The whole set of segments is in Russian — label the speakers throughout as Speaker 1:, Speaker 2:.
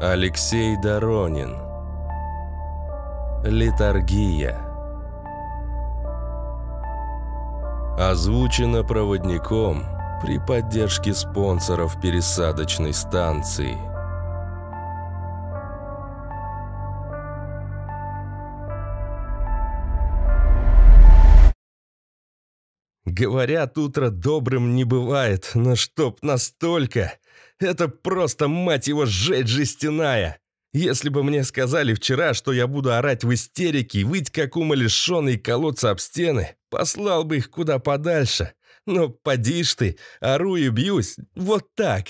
Speaker 1: Алексей Доронин. Литургия Озвучено проводником при поддержке спонсоров пересадочной станции.
Speaker 2: Говорят, утро добрым не бывает, но чтоб настолько... Это просто, мать его, жесть жестяная. Если бы мне сказали вчера, что я буду орать в истерике выть как умалишенный и колоться об стены, послал бы их куда подальше. Но поди ж ты, ору и бьюсь, вот так.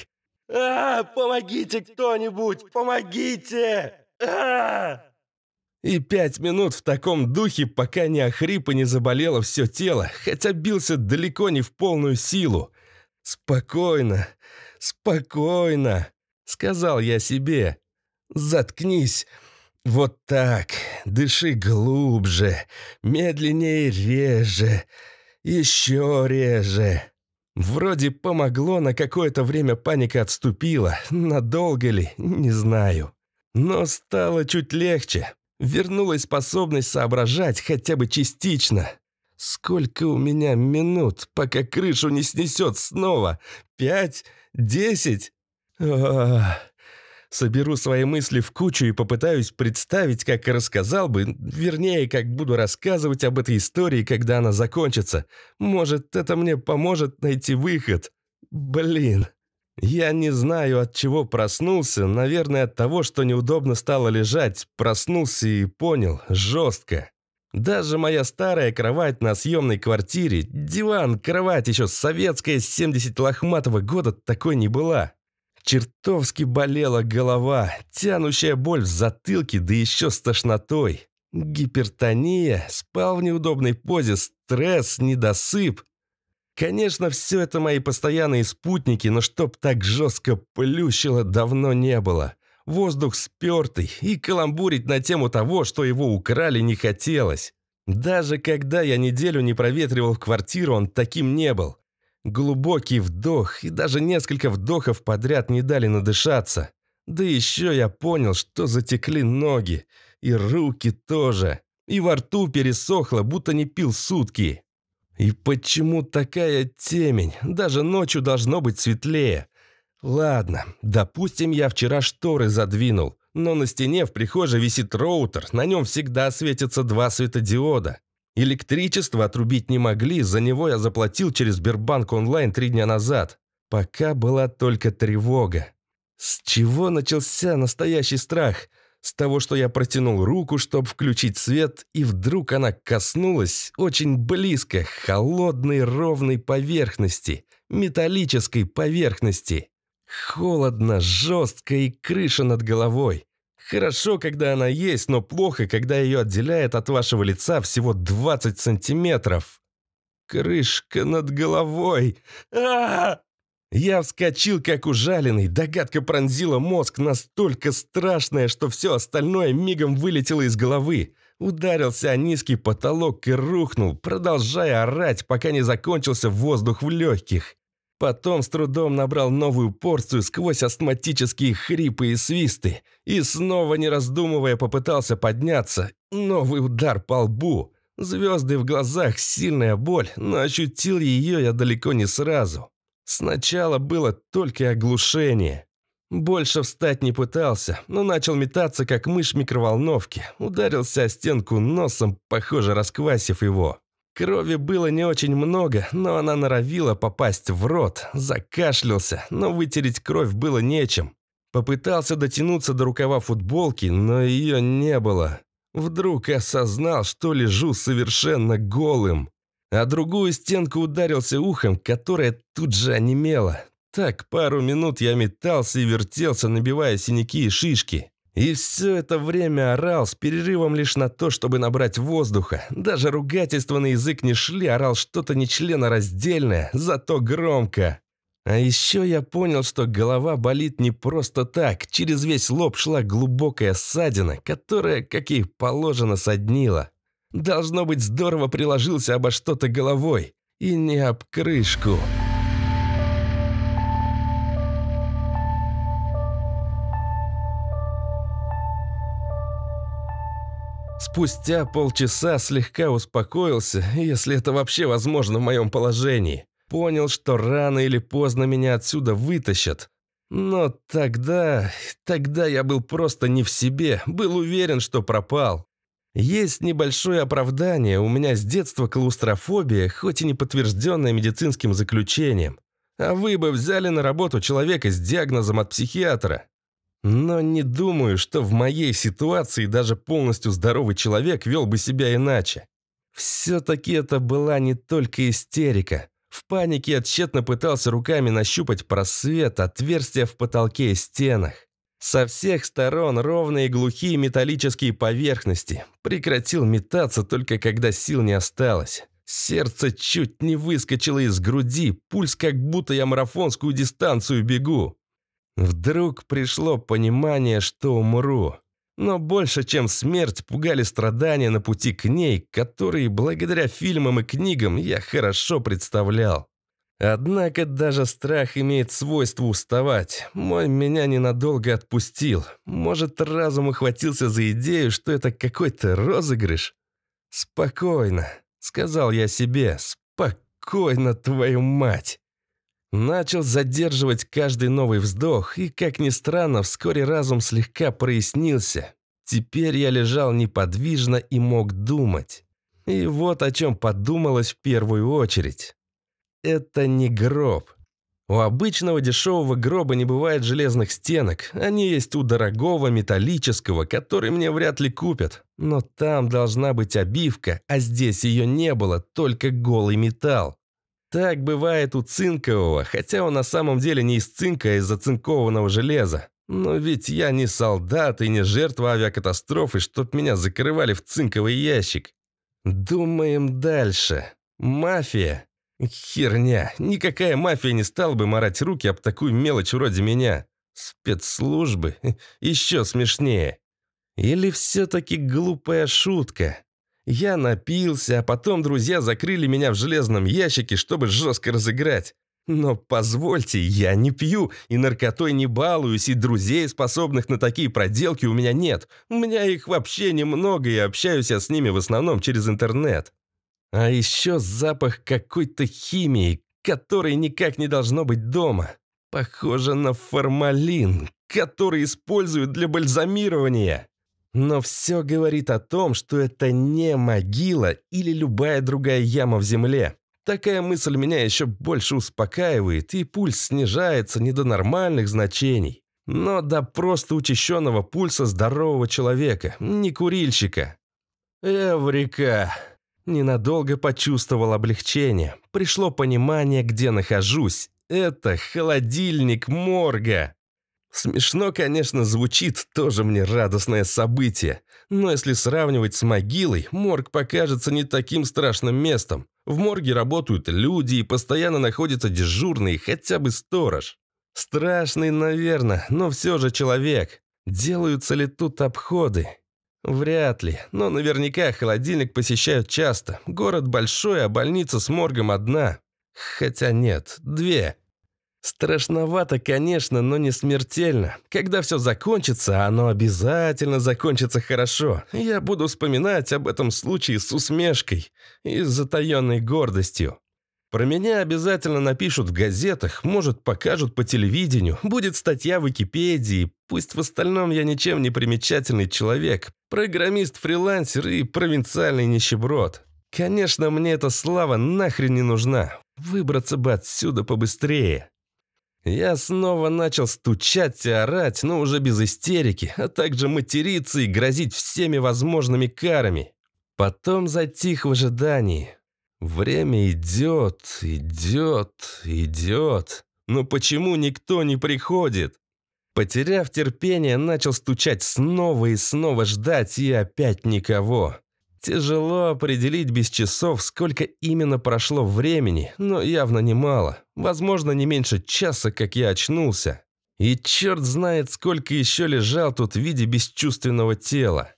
Speaker 3: «А, помогите кто-нибудь, помогите! а
Speaker 2: И пять минут в таком духе, пока не охрип и не заболело все тело, хотя бился далеко не в полную силу. Спокойно, спокойно, сказал я себе. Заткнись. Вот так. Дыши глубже, медленнее реже, еще реже. Вроде помогло, на какое-то время паника отступила. Надолго ли, не знаю. Но стало чуть легче. Вернулась способность соображать хотя бы частично. Сколько у меня минут, пока крышу не снесет снова? Пять? Десять? Соберу свои мысли в кучу и попытаюсь представить, как рассказал бы, вернее, как буду рассказывать об этой истории, когда она закончится. Может, это мне поможет найти выход. Блин. Я не знаю, от чего проснулся, наверное, от того, что неудобно стало лежать. Проснулся и понял, жестко. Даже моя старая кровать на съемной квартире, диван, кровать еще советская, 70 лохматого года такой не была. Чертовски болела голова, тянущая боль в затылке, да еще с тошнотой. Гипертония, спал в неудобной позе, стресс, недосып. Конечно, все это мои постоянные спутники, но чтоб так жестко плющило, давно не было. Воздух спертый, и каламбурить на тему того, что его украли, не хотелось. Даже когда я неделю не проветривал в квартиру, он таким не был. Глубокий вдох, и даже несколько вдохов подряд не дали надышаться. Да еще я понял, что затекли ноги, и руки тоже, и во рту пересохло, будто не пил сутки. И почему такая темень? Даже ночью должно быть светлее. Ладно, допустим, я вчера шторы задвинул, но на стене в прихожей висит роутер, на нем всегда светятся два светодиода. Электричество отрубить не могли, за него я заплатил через Сбербанк онлайн три дня назад. Пока была только тревога. С чего начался настоящий страх? С того, что я протянул руку, чтобы включить свет, и вдруг она коснулась очень близко холодной ровной поверхности, металлической поверхности. Холодно, жестко и крыша над головой. Хорошо, когда она есть, но плохо, когда ее отделяет от вашего лица всего 20 сантиметров. Крышка над головой. а, -а, -а! Я вскочил, как ужаленный. Догадка пронзила мозг настолько страшная, что все остальное мигом вылетело из головы. Ударился о низкий потолок и рухнул, продолжая орать, пока не закончился воздух в легких. Потом с трудом набрал новую порцию сквозь астматические хрипы и свисты. И снова, не раздумывая, попытался подняться. Новый удар по лбу. Звезды в глазах, сильная боль, но ощутил ее я далеко не сразу. Сначала было только оглушение. Больше встать не пытался, но начал метаться, как мышь микроволновки. Ударился о стенку носом, похоже, расквасив его. Крови было не очень много, но она норовила попасть в рот, закашлялся, но вытереть кровь было нечем. Попытался дотянуться до рукава футболки, но ее не было. Вдруг осознал, что лежу совершенно голым. А другую стенку ударился ухом, которая тут же онемела. Так пару минут я метался и вертелся, набивая синяки и шишки. И все это время орал с перерывом лишь на то, чтобы набрать воздуха. Даже ругательства на язык не шли, орал что-то нечленораздельное, зато громко. А еще я понял, что голова болит не просто так. Через весь лоб шла глубокая ссадина, которая, как и положено, соднила. Должно быть, здорово приложился обо что-то головой. И не об крышку. Спустя полчаса слегка успокоился, если это вообще возможно в моем положении. Понял, что рано или поздно меня отсюда вытащат. Но тогда... тогда я был просто не в себе, был уверен, что пропал. Есть небольшое оправдание, у меня с детства клаустрофобия, хоть и не подтвержденная медицинским заключением. А вы бы взяли на работу человека с диагнозом от психиатра. Но не думаю, что в моей ситуации даже полностью здоровый человек вел бы себя иначе. Все-таки это была не только истерика. В панике я тщетно пытался руками нащупать просвет, отверстия в потолке и стенах. Со всех сторон ровные глухие металлические поверхности. Прекратил метаться только когда сил не осталось. Сердце чуть не выскочило из груди, пульс как будто я марафонскую дистанцию бегу. Вдруг пришло понимание, что умру. Но больше, чем смерть, пугали страдания на пути к ней, которые, благодаря фильмам и книгам, я хорошо представлял. Однако даже страх имеет свойство уставать. Мой меня ненадолго отпустил. Может, разум ухватился за идею, что это какой-то розыгрыш? «Спокойно», — сказал я себе, — «спокойно, твою мать». Начал задерживать каждый новый вздох, и, как ни странно, вскоре разум слегка прояснился. Теперь я лежал неподвижно и мог думать. И вот о чем подумалось в первую очередь. Это не гроб. У обычного дешевого гроба не бывает железных стенок, они есть у дорогого металлического, который мне вряд ли купят. Но там должна быть обивка, а здесь ее не было, только голый металл. Так бывает у цинкового, хотя он на самом деле не из цинка, а из зацинкованного железа. Но ведь я не солдат и не жертва авиакатастрофы, чтоб меня закрывали в цинковый ящик. Думаем дальше. Мафия. Херня. Никакая мафия не стала бы марать руки об такую мелочь вроде меня. Спецслужбы. Еще смешнее. Или все-таки глупая шутка? Я напился, а потом друзья закрыли меня в железном ящике, чтобы жестко разыграть. Но позвольте, я не пью и наркотой не балуюсь, и друзей, способных на такие проделки, у меня нет. У меня их вообще немного, и общаюсь я с ними в основном через интернет. А еще запах какой-то химии, которой никак не должно быть дома. Похоже на формалин, который используют для бальзамирования. Но все говорит о том, что это не могила или любая другая яма в земле. Такая мысль меня еще больше успокаивает, и пульс снижается не до нормальных значений, но до просто учащенного пульса здорового человека, не курильщика. Эврика! Ненадолго почувствовал облегчение. Пришло понимание, где нахожусь. Это холодильник морга. Смешно, конечно, звучит, тоже мне радостное событие. Но если сравнивать с могилой, морг покажется не таким страшным местом. В морге работают люди и постоянно находится дежурный, хотя бы сторож. Страшный, наверное, но все же человек. Делаются ли тут обходы? Вряд ли, но наверняка холодильник посещают часто. Город большой, а больница с моргом одна. Хотя нет, две. Страшновато, конечно, но не смертельно. Когда все закончится, оно обязательно закончится хорошо. Я буду вспоминать об этом случае с усмешкой и с затаенной гордостью. Про меня обязательно напишут в газетах, может, покажут по телевидению, будет статья в Википедии. Пусть в остальном я ничем не примечательный человек, программист-фрилансер и провинциальный нищеброд. Конечно, мне эта слава нахрен не нужна. Выбраться бы отсюда побыстрее. Я снова начал стучать и орать, но уже без истерики, а также материться и грозить всеми возможными карами. Потом затих в ожидании. Время идет, идет, идет. Но почему никто не приходит? Потеряв терпение, начал стучать снова и снова ждать, и опять никого. Тяжело определить без часов, сколько именно прошло времени, но явно немало. Возможно, не меньше часа, как я очнулся. И черт знает, сколько еще лежал тут в виде бесчувственного тела.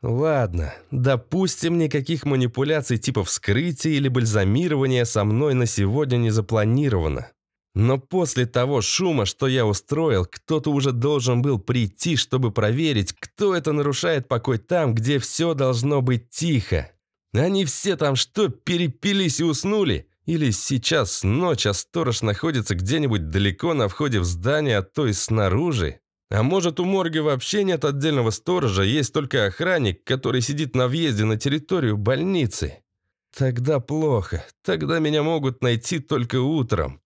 Speaker 2: Ладно, допустим, никаких манипуляций типа вскрытия или бальзамирования со мной на сегодня не запланировано. Но после того шума, что я устроил, кто-то уже должен был прийти, чтобы проверить, кто это нарушает покой там, где все должно быть тихо. Они все там что, перепились и уснули? Или сейчас ночь, а сторож находится где-нибудь далеко на входе в здание, а то и снаружи? А может, у морга вообще нет отдельного сторожа, есть только охранник, который сидит на въезде на территорию больницы? Тогда плохо. Тогда меня могут найти только утром.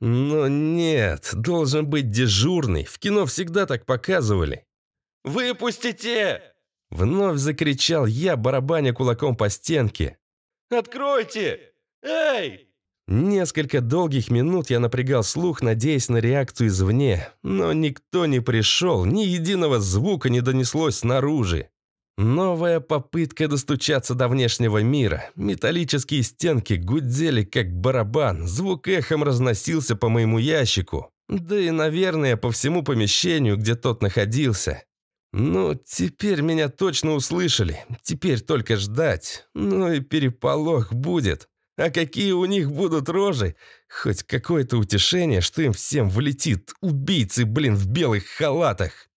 Speaker 2: Но нет, должен быть дежурный. В кино всегда так показывали.
Speaker 3: «Выпустите!»
Speaker 2: Вновь закричал я, барабаня кулаком по стенке.
Speaker 3: «Откройте! Эй!»
Speaker 2: Несколько долгих минут я напрягал слух, надеясь на реакцию извне, но никто не пришел, ни единого звука не донеслось снаружи. Новая попытка достучаться до внешнего мира. Металлические стенки гудели, как барабан. Звук эхом разносился по моему ящику. Да и, наверное, по всему помещению, где тот находился. Ну, теперь меня точно услышали. Теперь только ждать. Ну и переполох будет. А какие у них будут рожи? Хоть какое-то утешение, что им всем влетит. Убийцы, блин, в белых халатах.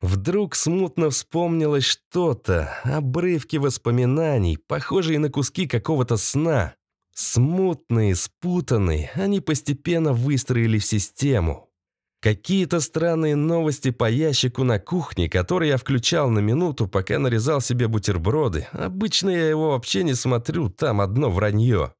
Speaker 2: Вдруг смутно вспомнилось что-то, обрывки воспоминаний, похожие на куски какого-то сна. Смутные, спутанные, они постепенно выстроили в систему. Какие-то странные новости по ящику на кухне, который я включал на минуту, пока нарезал себе бутерброды. Обычно я его вообще не смотрю, там одно вранье.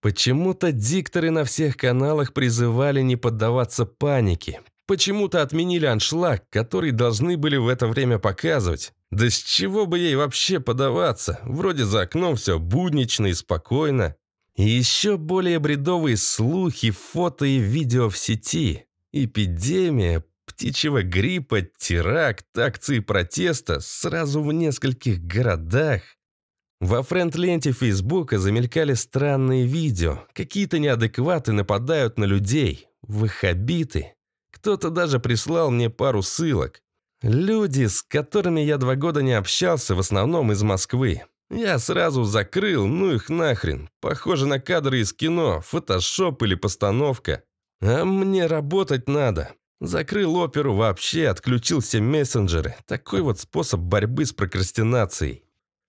Speaker 2: Почему-то дикторы на всех каналах призывали не поддаваться панике, Почему-то отменили аншлаг, который должны были в это время показывать. Да с чего бы ей вообще подаваться? Вроде за окном все буднично и спокойно. И еще более бредовые слухи, фото и видео в сети. Эпидемия, птичьего гриппа, теракт, акции протеста сразу в нескольких городах. Во френд-ленте Фейсбука замелькали странные видео. Какие-то неадекваты нападают на людей. Ваххабиты. Кто-то даже прислал мне пару ссылок. Люди, с которыми я два года не общался, в основном из Москвы. Я сразу закрыл, ну их нахрен. Похоже на кадры из кино, фотошоп или постановка. А мне работать надо. Закрыл оперу вообще, отключил все мессенджеры. Такой вот способ борьбы с прокрастинацией.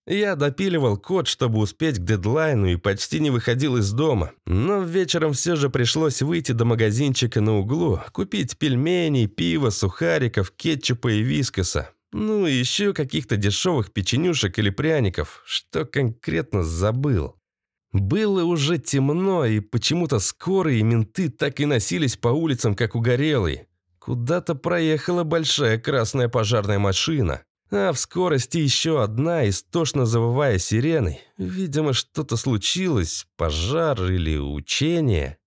Speaker 2: Я допиливал код, чтобы успеть к дедлайну и почти не выходил из дома. Но вечером все же пришлось выйти до магазинчика на углу, купить пельмени, пиво, сухариков, кетчупа и вискоса. Ну и еще каких-то дешевых печенюшек или пряников, что конкретно забыл. Было уже темно, и почему-то скорые менты так и носились по улицам, как угорелые. Куда-то проехала большая красная пожарная машина. А в скорости еще одна, истошно завывая сиреной. Видимо, что-то случилось, пожар или учение.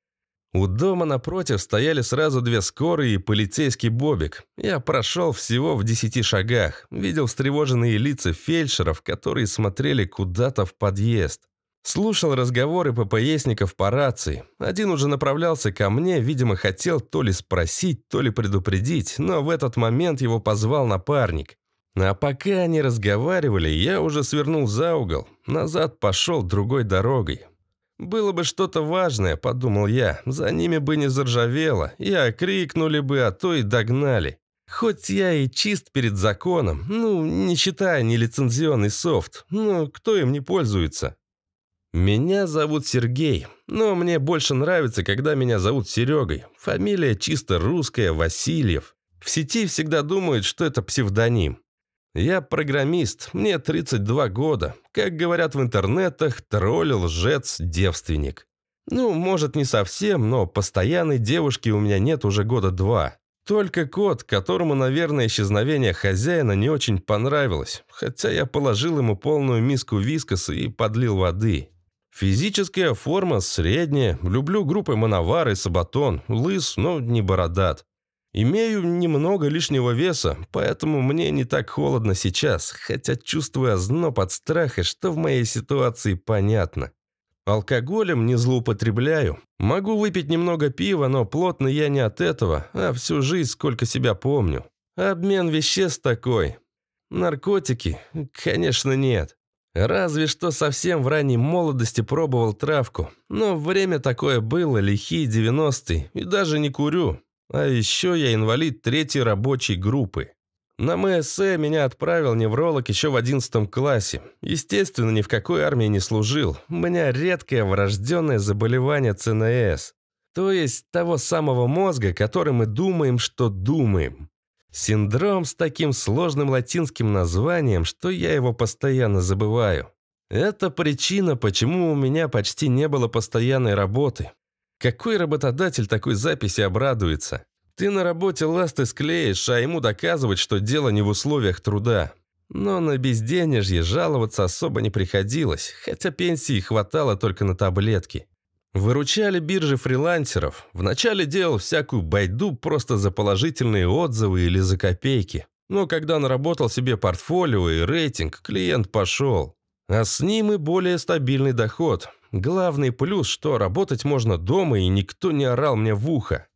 Speaker 2: У дома напротив стояли сразу две скорые и полицейский бобик. Я прошел всего в десяти шагах. Видел встревоженные лица фельдшеров, которые смотрели куда-то в подъезд. Слушал разговоры ППСников по рации. Один уже направлялся ко мне, видимо, хотел то ли спросить, то ли предупредить, но в этот момент его позвал напарник. А пока они разговаривали, я уже свернул за угол, назад пошел другой дорогой. Было бы что-то важное, подумал я, за ними бы не заржавело, и окрикнули бы, а то и догнали. Хоть я и чист перед законом, ну, не считая нелицензионный софт, ну, кто им не пользуется? Меня зовут Сергей, но мне больше нравится, когда меня зовут Серегой. Фамилия чисто русская, Васильев. В сети всегда думают, что это псевдоним. Я программист, мне 32 года. Как говорят в интернетах, тролль, лжец, девственник. Ну, может, не совсем, но постоянной девушки у меня нет уже года два. Только кот, которому, наверное, исчезновение хозяина не очень понравилось, хотя я положил ему полную миску вискоса и подлил воды. Физическая форма средняя, люблю группы Мановар и Сабатон, лыс, но не бородат. Имею немного лишнего веса, поэтому мне не так холодно сейчас, хотя чувствую озноб от страха, что в моей ситуации понятно. Алкоголем не злоупотребляю. Могу выпить немного пива, но плотно я не от этого, а всю жизнь, сколько себя помню. Обмен веществ такой. Наркотики? Конечно, нет. Разве что совсем в ранней молодости пробовал травку. Но время такое было, лихие 90-е, и даже не курю. А еще я инвалид третьей рабочей группы. На МСЭ меня отправил невролог еще в 11 классе. Естественно, ни в какой армии не служил. У меня редкое врожденное заболевание ЦНС. То есть того самого мозга, который мы думаем, что думаем. Синдром с таким сложным латинским названием, что я его постоянно забываю. Это причина, почему у меня почти не было постоянной работы. Какой работодатель такой записи обрадуется? Ты на работе ласты склеишь, а ему доказывать, что дело не в условиях труда. Но на безденежье жаловаться особо не приходилось, хотя пенсии хватало только на таблетки. Выручали биржи фрилансеров. Вначале делал всякую байду просто за положительные отзывы или за копейки. Но когда наработал себе портфолио и рейтинг, клиент пошел. А с ним и более стабильный доход. Главный плюс, что работать можно дома и никто не орал мне в ухо.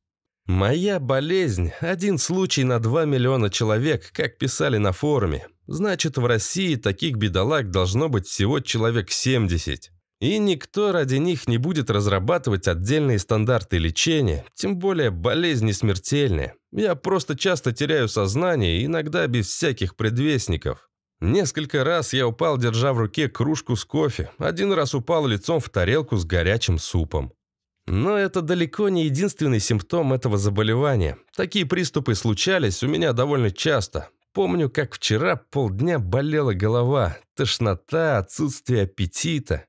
Speaker 2: Моя болезнь – один случай на 2 миллиона человек, как писали на форуме. Значит, в России таких бедолаг должно быть всего человек 70. И никто ради них не будет разрабатывать отдельные стандарты лечения, тем более болезни смертельные. Я просто часто теряю сознание, иногда без всяких предвестников. Несколько раз я упал, держа в руке кружку с кофе. Один раз упал лицом в тарелку с горячим супом. Но это далеко не единственный симптом этого заболевания. Такие приступы случались у меня довольно часто. Помню, как вчера полдня болела голова, тошнота, отсутствие аппетита.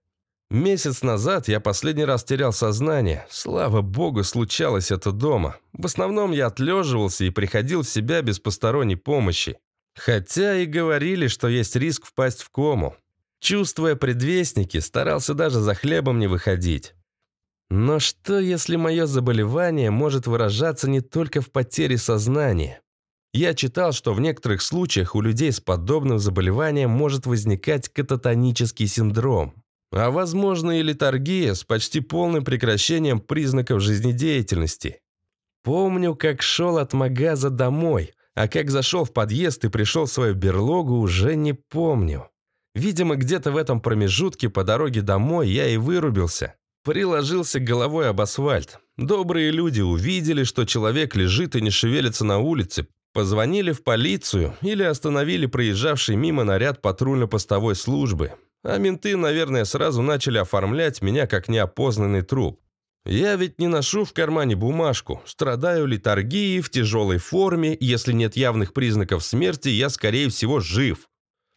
Speaker 2: Месяц назад я последний раз терял сознание. Слава богу, случалось это дома. В основном я отлеживался и приходил в себя без посторонней помощи. Хотя и говорили, что есть риск впасть в кому. Чувствуя предвестники, старался даже за хлебом не выходить. Но что, если мое заболевание может выражаться не только в потере сознания? Я читал, что в некоторых случаях у людей с подобным заболеванием может возникать кататонический синдром. А возможно и литаргия с почти полным прекращением признаков жизнедеятельности. Помню, как шел от магаза домой, а как зашел в подъезд и пришел в свою берлогу, уже не помню. Видимо, где-то в этом промежутке по дороге домой я и вырубился. Приложился головой об асфальт. Добрые люди увидели, что человек лежит и не шевелится на улице, позвонили в полицию или остановили проезжавший мимо наряд патрульно-постовой службы. А менты, наверное, сразу начали оформлять меня как неопознанный труп. Я ведь не ношу в кармане бумажку, страдаю литаргией в тяжелой форме, если нет явных признаков смерти, я, скорее всего, жив.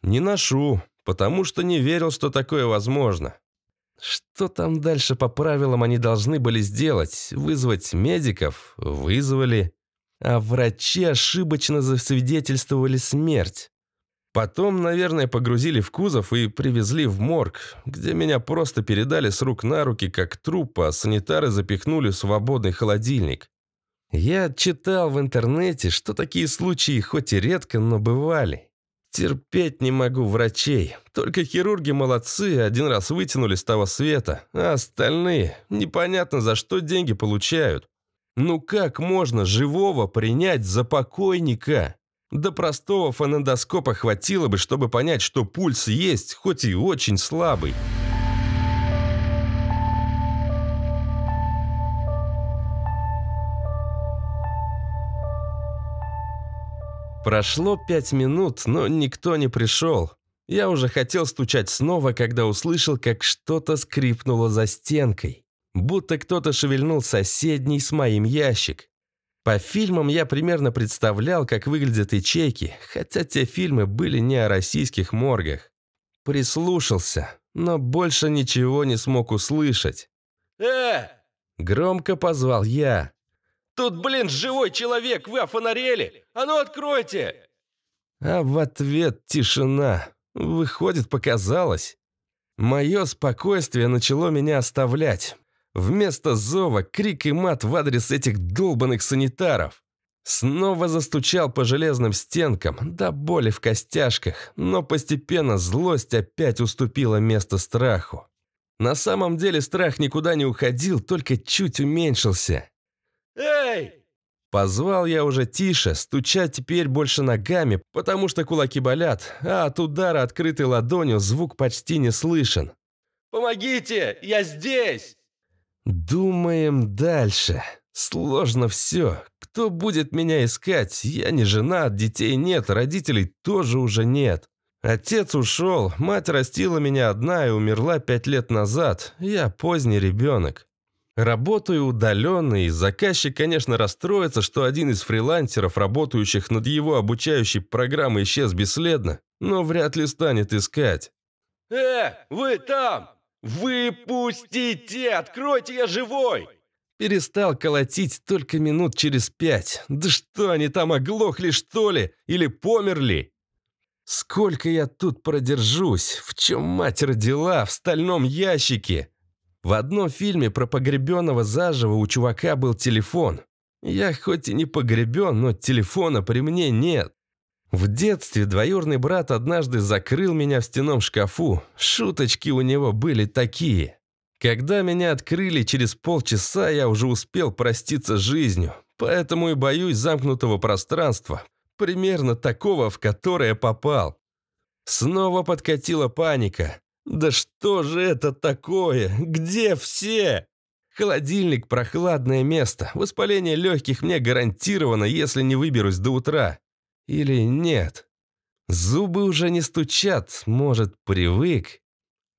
Speaker 2: Не ношу, потому что не верил, что такое возможно. Что там дальше по правилам они должны были сделать? Вызвать медиков? Вызвали. А врачи ошибочно засвидетельствовали смерть. Потом, наверное, погрузили в кузов и привезли в морг, где меня просто передали с рук на руки, как труп, а санитары запихнули в свободный холодильник. Я читал в интернете, что такие случаи хоть и редко, но бывали. Терпеть не могу врачей. Только хирурги молодцы, один раз вытянули с того света, а остальные непонятно за что деньги получают. Ну как можно живого принять за покойника? До простого фонендоскопа хватило бы, чтобы понять, что пульс есть, хоть и очень слабый. Прошло пять минут, но никто не пришел. Я уже хотел стучать снова, когда услышал, как что-то скрипнуло за стенкой. Будто кто-то шевельнул соседний с моим ящик. По фильмам я примерно представлял, как выглядят ячейки, хотя те фильмы были не о российских моргах. Прислушался, но больше ничего не смог услышать.
Speaker 3: «Э!»
Speaker 2: Громко позвал я.
Speaker 3: «Тут, блин, живой человек, вы офонарели! А ну откройте!»
Speaker 2: А в ответ тишина. Выходит, показалось. Мое спокойствие начало меня оставлять. Вместо зова крик и мат в адрес этих долбанных санитаров. Снова застучал по железным стенкам, до боли в костяшках, но постепенно злость опять уступила место страху. На самом деле страх никуда не уходил, только чуть уменьшился.
Speaker 3: «Эй!»
Speaker 2: Позвал я уже тише, стучать теперь больше ногами, потому что кулаки болят, а от удара открытой ладонью звук почти не слышен.
Speaker 3: «Помогите! Я здесь!»
Speaker 2: Думаем дальше. Сложно все. Кто будет меня искать? Я не жена, детей нет, родителей тоже уже нет. Отец ушел, мать растила меня одна и умерла пять лет назад. Я поздний ребенок. Работаю удаленно, и заказчик, конечно, расстроится, что один из фрилансеров, работающих над его обучающей программой, исчез бесследно, но вряд ли станет искать.
Speaker 3: «Э, вы там! Выпустите! Откройте, я живой!»
Speaker 2: Перестал колотить только минут через пять. Да что они там, оглохли что ли? Или померли? Сколько я тут продержусь? В чем мать родила? В стальном ящике? В одном фильме про погребенного заживо у чувака был телефон. Я хоть и не погребен, но телефона при мне нет. В детстве двоюрный брат однажды закрыл меня в стенном шкафу. Шуточки у него были такие. Когда меня открыли через полчаса, я уже успел проститься с жизнью. Поэтому и боюсь замкнутого пространства. Примерно такого, в которое попал. Снова подкатила паника. Да что же это такое? Где все? Холодильник – прохладное место. Воспаление легких мне гарантировано, если не выберусь до утра. Или нет? Зубы уже не стучат, может, привык?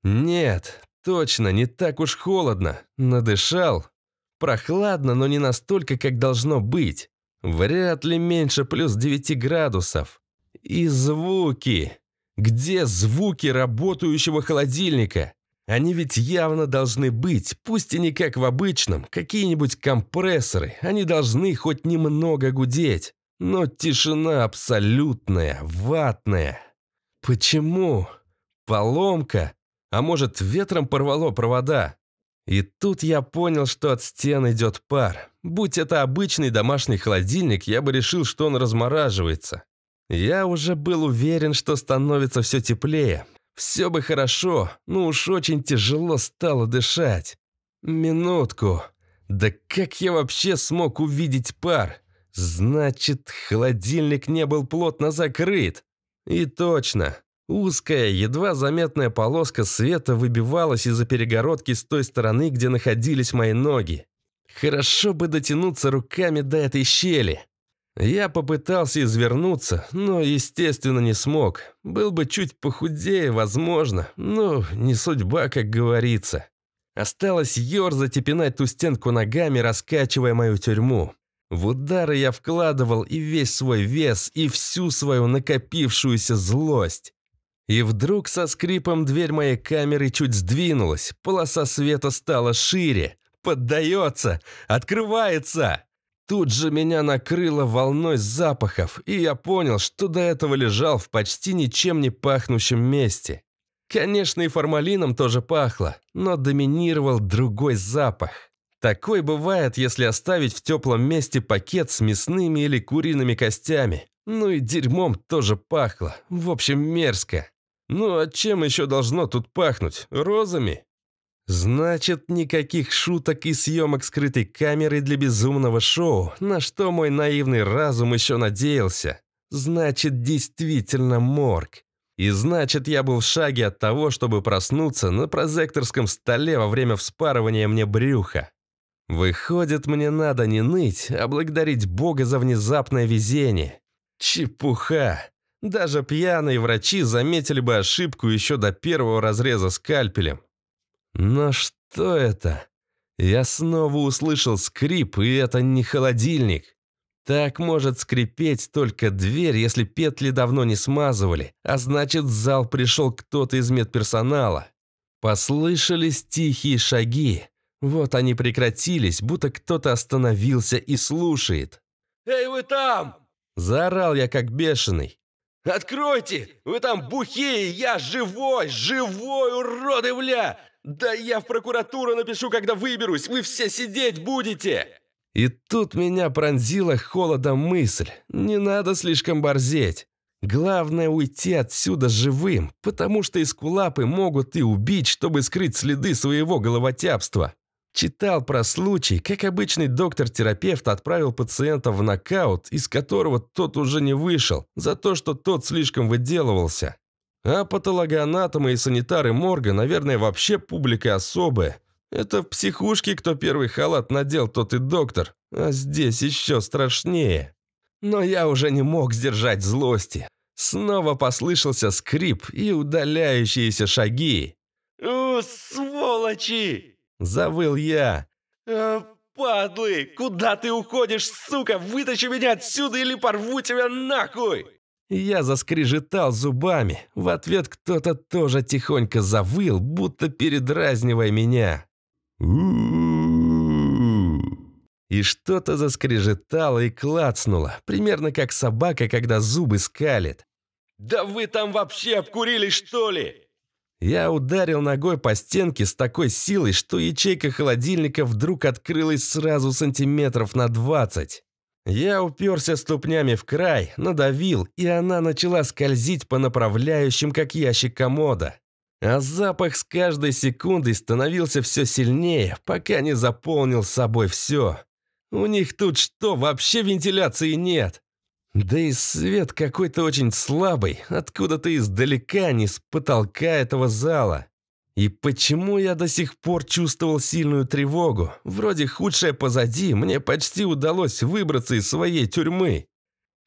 Speaker 2: Нет, точно, не так уж холодно. Надышал. Прохладно, но не настолько, как должно быть. Вряд ли меньше плюс 9 градусов. И звуки. Где звуки работающего холодильника? Они ведь явно должны быть, пусть и не как в обычном, какие-нибудь компрессоры, они должны хоть немного гудеть. Но тишина абсолютная, ватная. Почему? Поломка? А может, ветром порвало провода? И тут я понял, что от стен идет пар. Будь это обычный домашний холодильник, я бы решил, что он размораживается. Я уже был уверен, что становится все теплее. Все бы хорошо, но уж очень тяжело стало дышать. Минутку. Да как я вообще смог увидеть пар? Значит, холодильник не был плотно закрыт. И точно. Узкая, едва заметная полоска света выбивалась из-за перегородки с той стороны, где находились мои ноги. Хорошо бы дотянуться руками до этой щели. Я попытался извернуться, но, естественно, не смог. Был бы чуть похудее, возможно, но не судьба, как говорится. Осталось ерзать и пинать ту стенку ногами, раскачивая мою тюрьму. В удары я вкладывал и весь свой вес, и всю свою накопившуюся злость. И вдруг со скрипом дверь моей камеры чуть сдвинулась, полоса света стала шире. Поддается! Открывается! Тут же меня накрыло волной запахов, и я понял, что до этого лежал в почти ничем не пахнущем месте. Конечно, и формалином тоже пахло, но доминировал другой запах. Такой бывает, если оставить в теплом месте пакет с мясными или куриными костями. Ну и дерьмом тоже пахло. В общем, мерзко. Ну а чем еще должно тут пахнуть? Розами? Значит, никаких шуток и съемок скрытой камерой для безумного шоу, на что мой наивный разум еще надеялся. Значит, действительно морг. И значит, я был в шаге от того, чтобы проснуться на прозекторском столе во время вспарывания мне брюха. Выходит, мне надо не ныть, а благодарить Бога за внезапное везение. Чепуха. Даже пьяные врачи заметили бы ошибку еще до первого разреза скальпелем. Но что это? Я снова услышал скрип, и это не холодильник. Так может скрипеть только дверь, если петли давно не смазывали, а значит, в зал пришел кто-то из медперсонала. Послышались тихие шаги. Вот они прекратились, будто кто-то остановился и слушает.
Speaker 3: «Эй, вы там!»
Speaker 2: Заорал я как бешеный.
Speaker 3: «Откройте! Вы там бухие! Я живой! Живой, уроды, бля! Да я в прокуратуру напишу, когда выберусь! Вы все сидеть будете!»
Speaker 2: И тут меня пронзила холодом мысль. Не надо слишком борзеть. Главное уйти отсюда живым, потому что эскулапы могут и убить, чтобы скрыть следы своего головотяпства. Читал про случай, как обычный доктор-терапевт отправил пациента в нокаут, из которого тот уже не вышел, за то, что тот слишком выделывался. А патологоанатомы и санитары морга, наверное, вообще публика особая. Это в психушке, кто первый халат надел, тот и доктор. А здесь еще страшнее. Но я уже не мог сдержать злости. Снова послышался скрип и удаляющиеся шаги.
Speaker 3: «У, сволочи!»
Speaker 2: – завыл я.
Speaker 3: «А, «Падлы! Куда ты уходишь, сука? Вытащи меня отсюда или порву тебя нахуй!»
Speaker 2: Я заскрежетал зубами. В ответ кто-то тоже тихонько завыл, будто передразнивая меня. И что-то заскрежетало и клацнуло, примерно как собака, когда зубы скалит.
Speaker 3: «Да вы там вообще обкурились, что ли?»
Speaker 2: Я ударил ногой по стенке с такой силой, что ячейка холодильника вдруг открылась сразу сантиметров на двадцать. Я уперся ступнями в край, надавил, и она начала скользить по направляющим, как ящик комода. А запах с каждой секундой становился все сильнее, пока не заполнил собой все. У них тут что, вообще вентиляции нет? Да и свет какой-то очень слабый, откуда-то издалека, не с потолка этого зала. И почему я до сих пор чувствовал сильную тревогу? Вроде худшее позади, мне почти удалось выбраться из своей тюрьмы.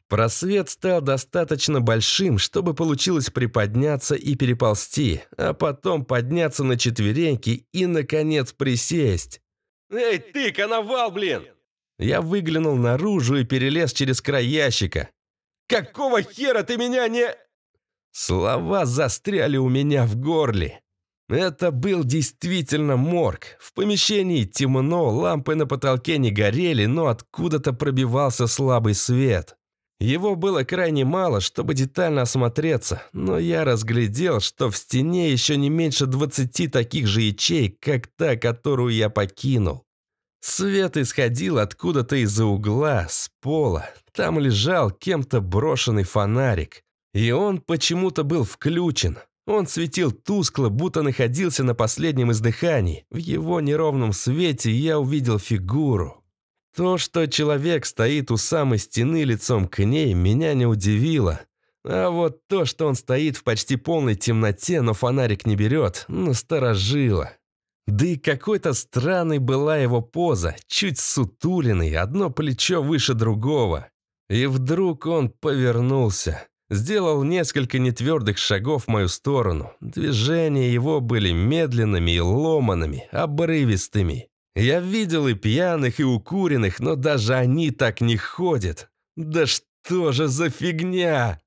Speaker 2: Просвет стал достаточно большим, чтобы получилось приподняться и переползти, а потом подняться на четвереньки и, наконец, присесть.
Speaker 3: «Эй, ты, коновал, блин!»
Speaker 2: Я выглянул наружу и перелез через край ящика.
Speaker 3: «Какого хера ты меня не...»
Speaker 2: Слова застряли у меня в горле. Это был действительно морг. В помещении темно, лампы на потолке не горели, но откуда-то пробивался слабый свет. Его было крайне мало, чтобы детально осмотреться, но я разглядел, что в стене еще не меньше 20 таких же ячеек, как та, которую я покинул. Свет исходил откуда-то из-за угла, с пола. Там лежал кем-то брошенный фонарик. И он почему-то был включен. Он светил тускло, будто находился на последнем издыхании. В его неровном свете я увидел фигуру. То, что человек стоит у самой стены лицом к ней, меня не удивило. А вот то, что он стоит в почти полной темноте, но фонарик не берет, насторожило. Да и какой-то странной была его поза, чуть сутулиной, одно плечо выше другого. И вдруг он повернулся. Сделал несколько нетвердых шагов в мою сторону. Движения его были медленными и ломанными, обрывистыми. Я видел и пьяных, и укуренных, но даже они так не ходят. Да что же за фигня?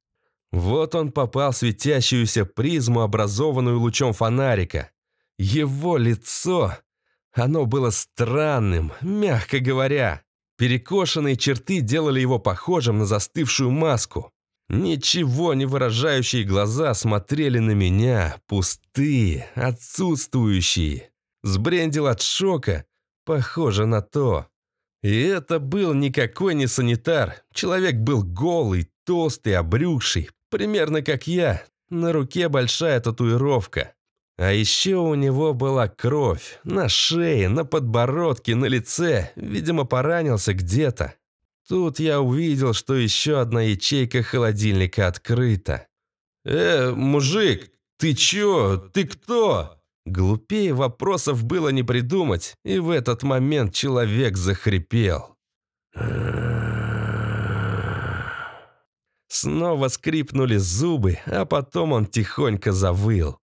Speaker 2: Вот он попал в светящуюся призму, образованную лучом фонарика. Его лицо... Оно было странным, мягко говоря. Перекошенные черты делали его похожим на застывшую маску. Ничего не выражающие глаза смотрели на меня, пустые, отсутствующие. Сбрендил от шока, похоже на то. И это был никакой не санитар. Человек был голый, толстый, обрюкший, примерно как я. На руке большая татуировка. А еще у него была кровь на шее, на подбородке, на лице. Видимо, поранился где-то. Тут я увидел, что еще одна ячейка холодильника открыта. «Э, мужик, ты чё? Ты кто?» Глупее вопросов было не придумать, и в этот момент человек захрипел. Снова скрипнули зубы, а потом он тихонько завыл.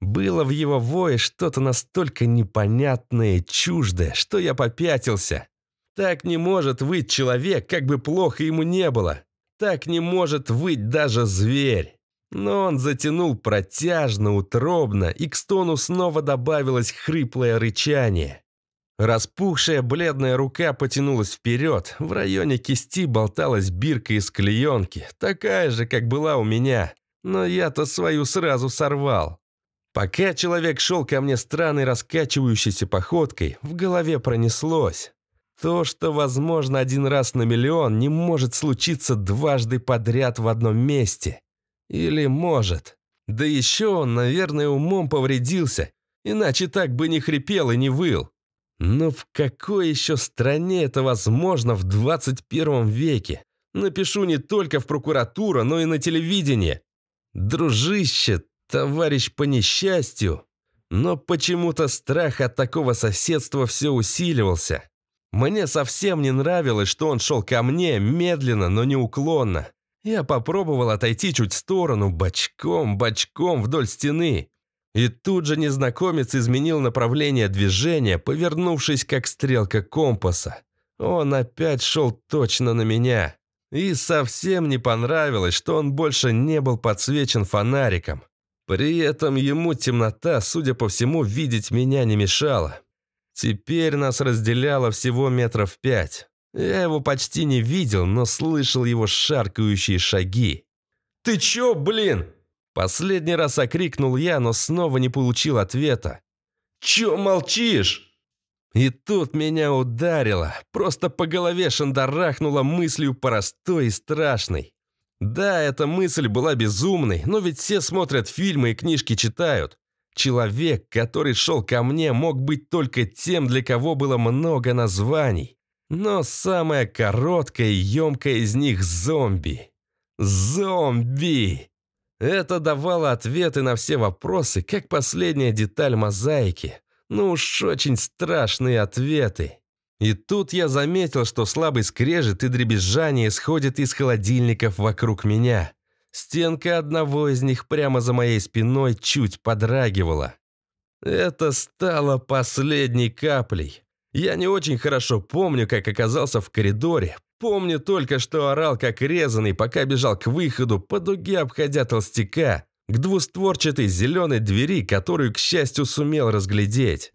Speaker 2: Было в его вое что-то настолько непонятное чуждое, что я попятился. Так не может выть человек, как бы плохо ему не было. Так не может выть даже зверь. Но он затянул протяжно, утробно, и к стону снова добавилось хриплое рычание. Распухшая бледная рука потянулась вперед, в районе кисти болталась бирка из клеенки, такая же, как была у меня, но я-то свою сразу сорвал. Пока человек шел ко мне странной раскачивающейся походкой, в голове пронеслось. То, что возможно один раз на миллион, не может случиться дважды подряд в одном месте. Или может. Да еще он, наверное, умом повредился, иначе так бы не хрипел и не выл. Но в какой еще стране это возможно в 21 веке? Напишу не только в прокуратуру, но и на телевидение. Дружище, товарищ по несчастью. Но почему-то страх от такого соседства все усиливался. Мне совсем не нравилось, что он шел ко мне медленно, но неуклонно. Я попробовал отойти чуть в сторону, бочком, бочком вдоль стены. И тут же незнакомец изменил направление движения, повернувшись как стрелка компаса. Он опять шел точно на меня. И совсем не понравилось, что он больше не был подсвечен фонариком. При этом ему темнота, судя по всему, видеть меня не мешала. Теперь нас разделяло всего метров пять. Я его почти не видел, но слышал его шаркающие шаги. «Ты чё, блин?» Последний раз окрикнул я, но снова не получил ответа. «Чё молчишь?» И тут меня ударило, просто по голове шандарахнуло мыслью простой и страшной. Да, эта мысль была безумной, но ведь все смотрят фильмы и книжки читают. Человек, который шел ко мне, мог быть только тем, для кого было много названий. Но самое короткое и емкое из них – зомби. Зомби! Это давало ответы на все вопросы, как последняя деталь мозаики. Ну уж очень страшные ответы. И тут я заметил, что слабый скрежет и дребезжание исходит из холодильников вокруг меня. Стенка одного из них прямо за моей спиной чуть подрагивала. Это стало последней каплей. Я не очень хорошо помню, как оказался в коридоре. Помню только, что орал как резанный, пока бежал к выходу, по дуге обходя толстяка, к двустворчатой зеленой двери, которую, к счастью, сумел разглядеть.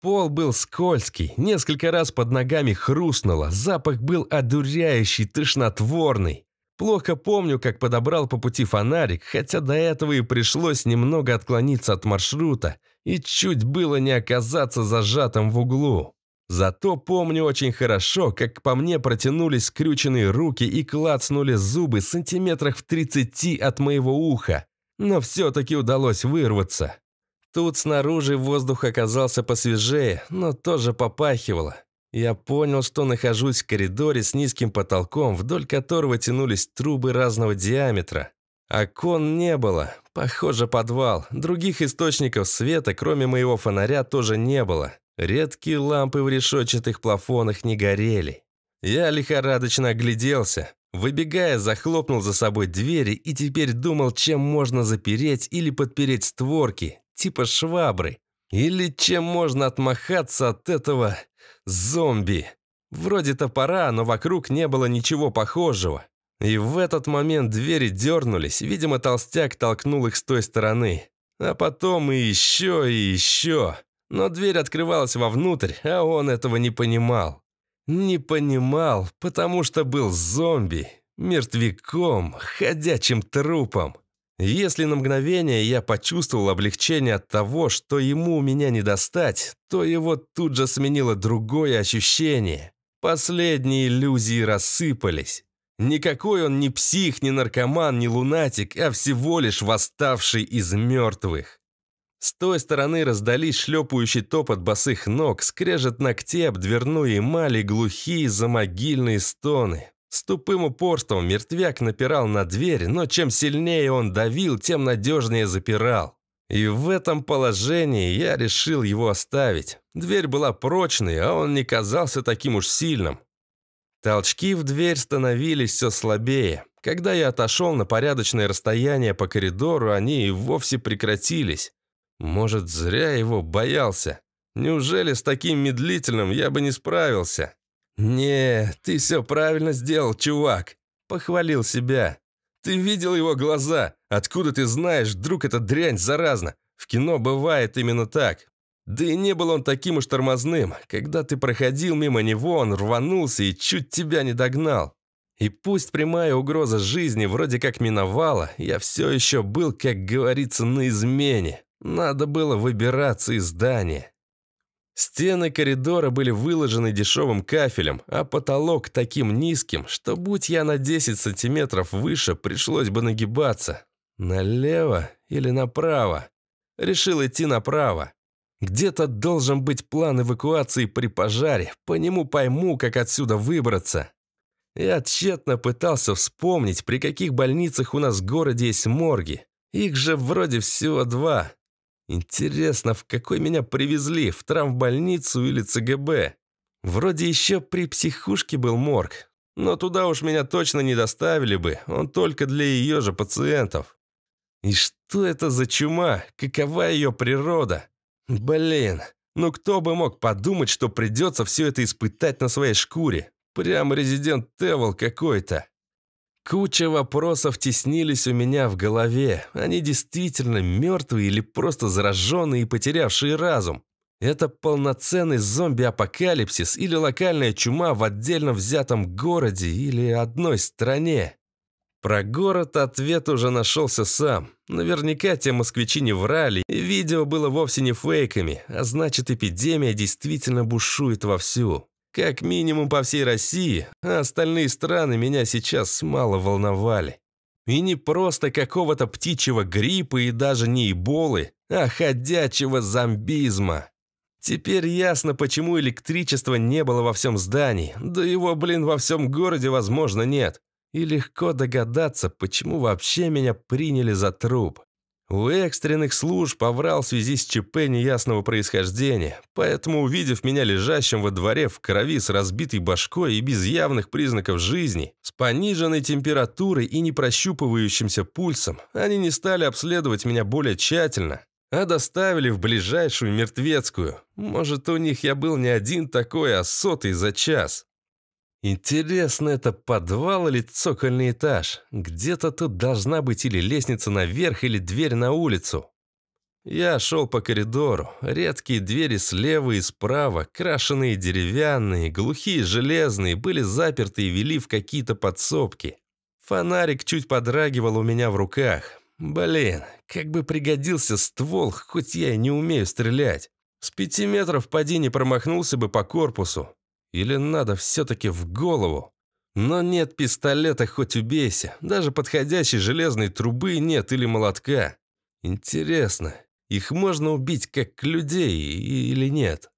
Speaker 2: Пол был скользкий, несколько раз под ногами хрустнуло, запах был одуряющий, тошнотворный. Плохо помню, как подобрал по пути фонарик, хотя до этого и пришлось немного отклониться от маршрута и чуть было не оказаться зажатым в углу. Зато помню очень хорошо, как по мне протянулись скрюченные руки и клацнули зубы сантиметрах в 30 от моего уха. Но все-таки удалось вырваться. Тут снаружи воздух оказался посвежее, но тоже попахивало. Я понял, что нахожусь в коридоре с низким потолком, вдоль которого тянулись трубы разного диаметра. Окон не было. Похоже, подвал. Других источников света, кроме моего фонаря, тоже не было. Редкие лампы в решетчатых плафонах не горели. Я лихорадочно огляделся. Выбегая, захлопнул за собой двери и теперь думал, чем можно запереть или подпереть створки, типа швабры. Или чем можно отмахаться от этого зомби. Вроде топора, но вокруг не было ничего похожего. И в этот момент двери дернулись, видимо, толстяк толкнул их с той стороны. А потом и еще, и еще. Но дверь открывалась вовнутрь, а он этого не понимал. Не понимал, потому что был зомби, мертвяком, ходячим трупом. Если на мгновение я почувствовал облегчение от того, что ему у меня не достать, то его тут же сменило другое ощущение. Последние иллюзии рассыпались. Никакой он не псих, не наркоман, не лунатик, а всего лишь восставший из мертвых. С той стороны раздались шлепающий топот босых ног, скрежет ногтей об дверную эмаль и глухие замогильные стоны. С тупым упорством мертвяк напирал на дверь, но чем сильнее он давил, тем надежнее запирал. И в этом положении я решил его оставить. Дверь была прочной, а он не казался таким уж сильным. Толчки в дверь становились все слабее. Когда я отошел на порядочное расстояние по коридору, они и вовсе прекратились. Может, зря его боялся. Неужели с таким медлительным я бы не справился? «Не, ты все правильно сделал, чувак», — похвалил себя. «Ты видел его глаза? Откуда ты знаешь, вдруг эта дрянь заразна? В кино бывает именно так. Да и не был он таким уж тормозным. Когда ты проходил мимо него, он рванулся и чуть тебя не догнал. И пусть прямая угроза жизни вроде как миновала, я все еще был, как говорится, на измене. Надо было выбираться из здания. Стены коридора были выложены дешевым кафелем, а потолок таким низким, что будь я на 10 сантиметров выше, пришлось бы нагибаться. Налево или направо? Решил идти направо. Где-то должен быть план эвакуации при пожаре, по нему пойму, как отсюда выбраться. Я тщетно пытался вспомнить, при каких больницах у нас в городе есть морги. Их же вроде всего два. Интересно, в какой меня привезли, в травмбольницу или ЦГБ? Вроде еще при психушке был морг, но туда уж меня точно не доставили бы, он только для ее же пациентов. И что это за чума? Какова ее природа? Блин, ну кто бы мог подумать, что придется все это испытать на своей шкуре? Прям резидент Тевел какой-то. Куча вопросов теснились у меня в голове. Они действительно мертвые или просто зараженные и потерявшие разум? Это полноценный зомби-апокалипсис или локальная чума в отдельно взятом городе или одной стране? Про город ответ уже нашелся сам. Наверняка те москвичи не врали, и видео было вовсе не фейками, а значит эпидемия действительно бушует вовсю. Как минимум по всей России, а остальные страны меня сейчас мало волновали. И не просто какого-то птичьего гриппа и даже не эболы, а ходячего зомбизма. Теперь ясно, почему электричества не было во всем здании, да его, блин, во всем городе, возможно, нет. И легко догадаться, почему вообще меня приняли за труп. У экстренных служб поврал в связи с ЧП неясного происхождения, поэтому, увидев меня лежащим во дворе в крови с разбитой башкой и без явных признаков жизни, с пониженной температурой и непрощупывающимся пульсом, они не стали обследовать меня более тщательно, а доставили в ближайшую мертвецкую. Может, у них я был не один такой, а сотый за час. Интересно, это подвал или цокольный этаж? Где-то тут должна быть или лестница наверх, или дверь на улицу. Я шел по коридору. Редкие двери слева и справа, крашеные деревянные, глухие железные, были заперты и вели в какие-то подсобки. Фонарик чуть подрагивал у меня в руках. Блин, как бы пригодился ствол, хоть я и не умею стрелять. С пяти метров поди не промахнулся бы по корпусу. Или надо все-таки в голову? Но нет пистолета, хоть убейся. Даже подходящей железной трубы нет или молотка. Интересно, их можно убить как людей или нет?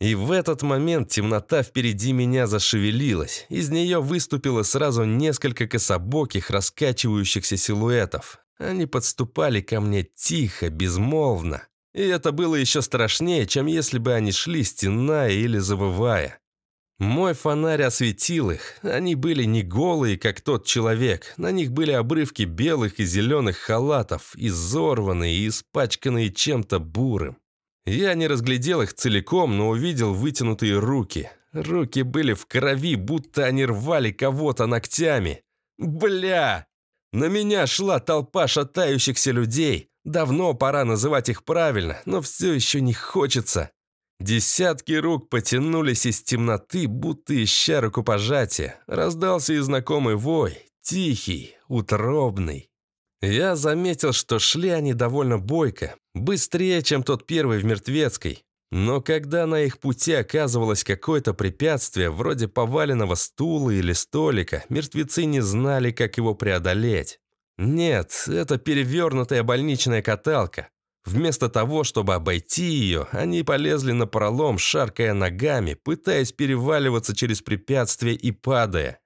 Speaker 2: И в этот момент темнота впереди меня зашевелилась. Из нее выступило сразу несколько кособоких, раскачивающихся силуэтов. Они подступали ко мне тихо, безмолвно. И это было еще страшнее, чем если бы они шли стеная или завывая. Мой фонарь осветил их. Они были не голые, как тот человек. На них были обрывки белых и зеленых халатов, изорванные и испачканные чем-то бурым. Я не разглядел их целиком, но увидел вытянутые руки. Руки были в крови, будто они рвали кого-то ногтями. Бля! На меня шла толпа шатающихся людей. Давно пора называть их правильно, но все еще не хочется. Десятки рук потянулись из темноты, будто ища рукопожатия. Раздался и знакомый вой, тихий, утробный. Я заметил, что шли они довольно бойко, быстрее, чем тот первый в Мертвецкой. Но когда на их пути оказывалось какое-то препятствие, вроде поваленного стула или столика, мертвецы не знали, как его преодолеть. Нет, это перевернутая больничная каталка. Вместо того, чтобы обойти ее, они полезли на пролом, шаркая ногами, пытаясь переваливаться через препятствия и падая.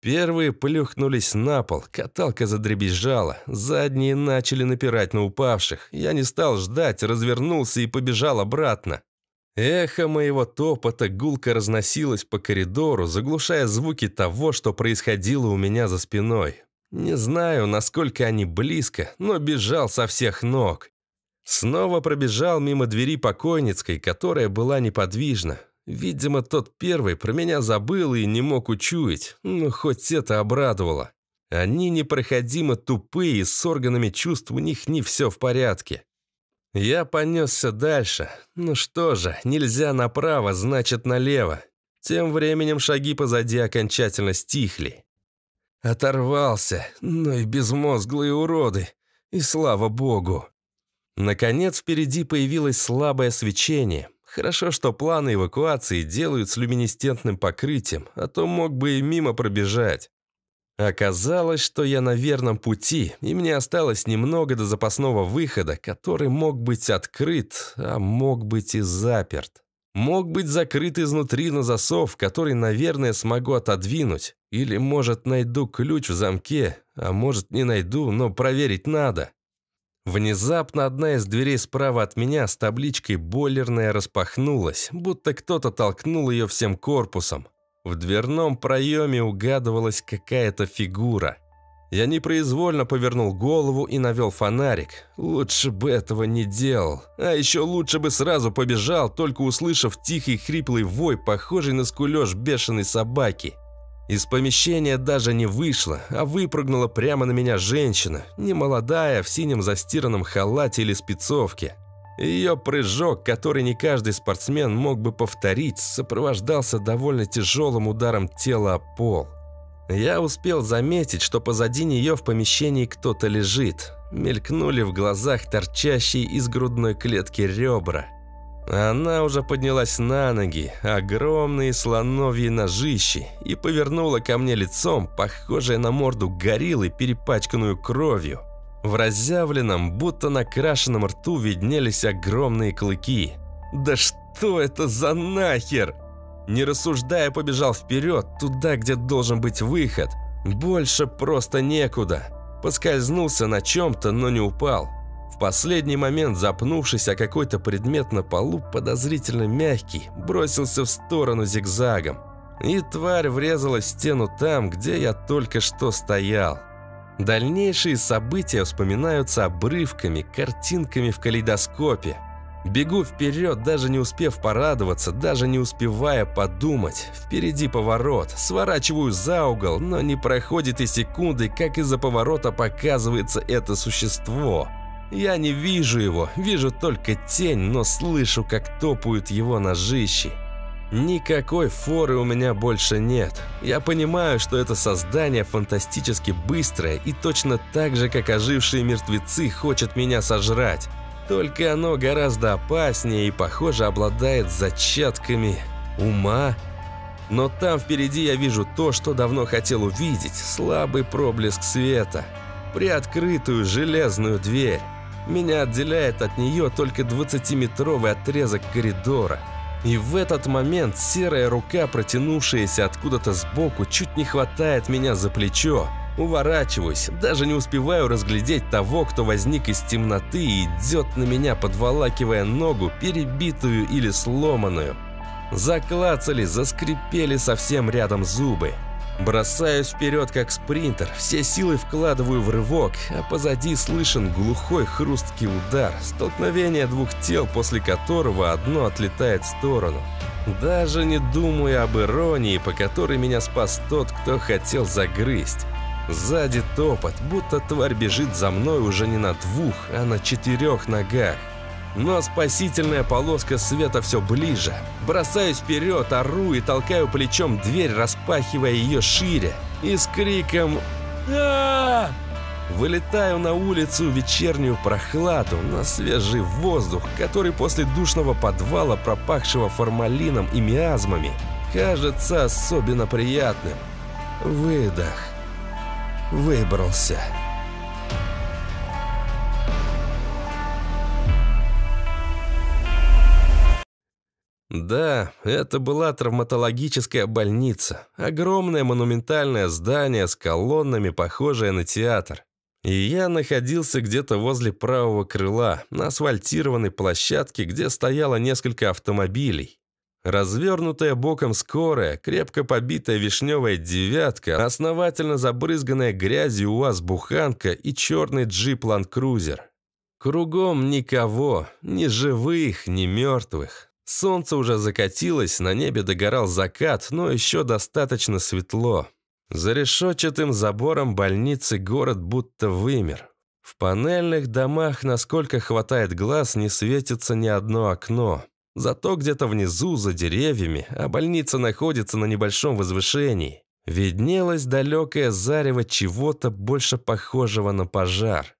Speaker 2: Первые плюхнулись на пол, каталка задребезжала, задние начали напирать на упавших. Я не стал ждать, развернулся и побежал обратно. Эхо моего топота гулко разносилось по коридору, заглушая звуки того, что происходило у меня за спиной. Не знаю, насколько они близко, но бежал со всех ног. Снова пробежал мимо двери покойницкой, которая была неподвижна. Видимо, тот первый про меня забыл и не мог учуять, но хоть это обрадовало. Они непроходимо тупые, с органами чувств у них не все в порядке. Я понесся дальше. Ну что же, нельзя направо, значит налево. Тем временем шаги позади окончательно стихли. Оторвался, ну и безмозглые уроды. И слава богу. Наконец впереди появилось слабое свечение. Хорошо, что планы эвакуации делают с люминесцентным покрытием, а то мог бы и мимо пробежать. Оказалось, что я на верном пути, и мне осталось немного до запасного выхода, который мог быть открыт, а мог быть и заперт. Мог быть закрыт изнутри на засов, который, наверное, смогу отодвинуть. Или, может, найду ключ в замке, а может, не найду, но проверить надо. Внезапно одна из дверей справа от меня с табличкой «Бойлерная» распахнулась, будто кто-то толкнул ее всем корпусом. В дверном проеме угадывалась какая-то фигура. Я непроизвольно повернул голову и навел фонарик. Лучше бы этого не делал. А еще лучше бы сразу побежал, только услышав тихий хриплый вой, похожий на скулеж бешеной собаки. Из помещения даже не вышла, а выпрыгнула прямо на меня женщина, немолодая, в синем застиранном халате или спецовке. Ее прыжок, который не каждый спортсмен мог бы повторить, сопровождался довольно тяжелым ударом тела о пол. Я успел заметить, что позади нее в помещении кто-то лежит. Мелькнули в глазах торчащие из грудной клетки ребра. Она уже поднялась на ноги, огромные слоновьи ножищи, и повернула ко мне лицом, похожее на морду гориллы, перепачканную кровью. В разъявленном, будто накрашенном рту виднелись огромные клыки. «Да что это за нахер?» Не рассуждая, побежал вперед, туда, где должен быть выход. Больше просто некуда. Поскользнулся на чем-то, но не упал. Последний момент, запнувшись о какой-то предмет на полу, подозрительно мягкий, бросился в сторону зигзагом. И тварь врезалась в стену там, где я только что стоял. Дальнейшие события вспоминаются обрывками, картинками в калейдоскопе. Бегу вперед, даже не успев порадоваться, даже не успевая подумать. Впереди поворот, сворачиваю за угол, но не проходит и секунды, как из-за поворота показывается это существо. Я не вижу его, вижу только тень, но слышу, как топают его ножищи. Никакой форы у меня больше нет. Я понимаю, что это создание фантастически быстрое и точно так же, как ожившие мертвецы, хочет меня сожрать. Только оно гораздо опаснее и, похоже, обладает зачатками ума. Но там впереди я вижу то, что давно хотел увидеть – слабый проблеск света. Приоткрытую железную дверь. Меня отделяет от нее только 20-метровый отрезок коридора – и в этот момент серая рука, протянувшаяся откуда-то сбоку, чуть не хватает меня за плечо. Уворачиваюсь, даже не успеваю разглядеть того, кто возник из темноты и идет на меня, подволакивая ногу, перебитую или сломанную. Заклацали, заскрипели совсем рядом зубы. Бросаюсь вперед, как спринтер, все силы вкладываю в рывок, а позади слышен глухой хрусткий удар, столкновение двух тел, после которого одно отлетает в сторону. Даже не думаю об иронии, по которой меня спас тот, кто хотел загрызть. Сзади топот, будто тварь бежит за мной уже не на двух, а на четырех ногах. Но спасительная полоска света все ближе. Бросаюсь вперед, ору и толкаю плечом дверь, распахивая ее шире. И с криком а Вылетаю на улицу в вечернюю прохладу, на свежий воздух, который после душного подвала, пропахшего формалином и миазмами, кажется особенно приятным. Выдох. Выбрался. Да, это была травматологическая больница. Огромное монументальное здание с колоннами, похожее на театр. И я находился где-то возле правого крыла, на асфальтированной площадке, где стояло несколько автомобилей. Развернутая боком скорая, крепко побитая вишневая девятка, основательно забрызганная грязью УАЗ-буханка и черный джип Ланд-Крузер. Кругом никого, ни живых, ни мертвых. Солнце уже закатилось, на небе догорал закат, но еще достаточно светло. За решетчатым забором больницы город будто вымер. В панельных домах, насколько хватает глаз, не светится ни одно окно. Зато где-то внизу, за деревьями, а больница находится на небольшом возвышении, виднелось далекое зарево чего-то больше похожего на пожар.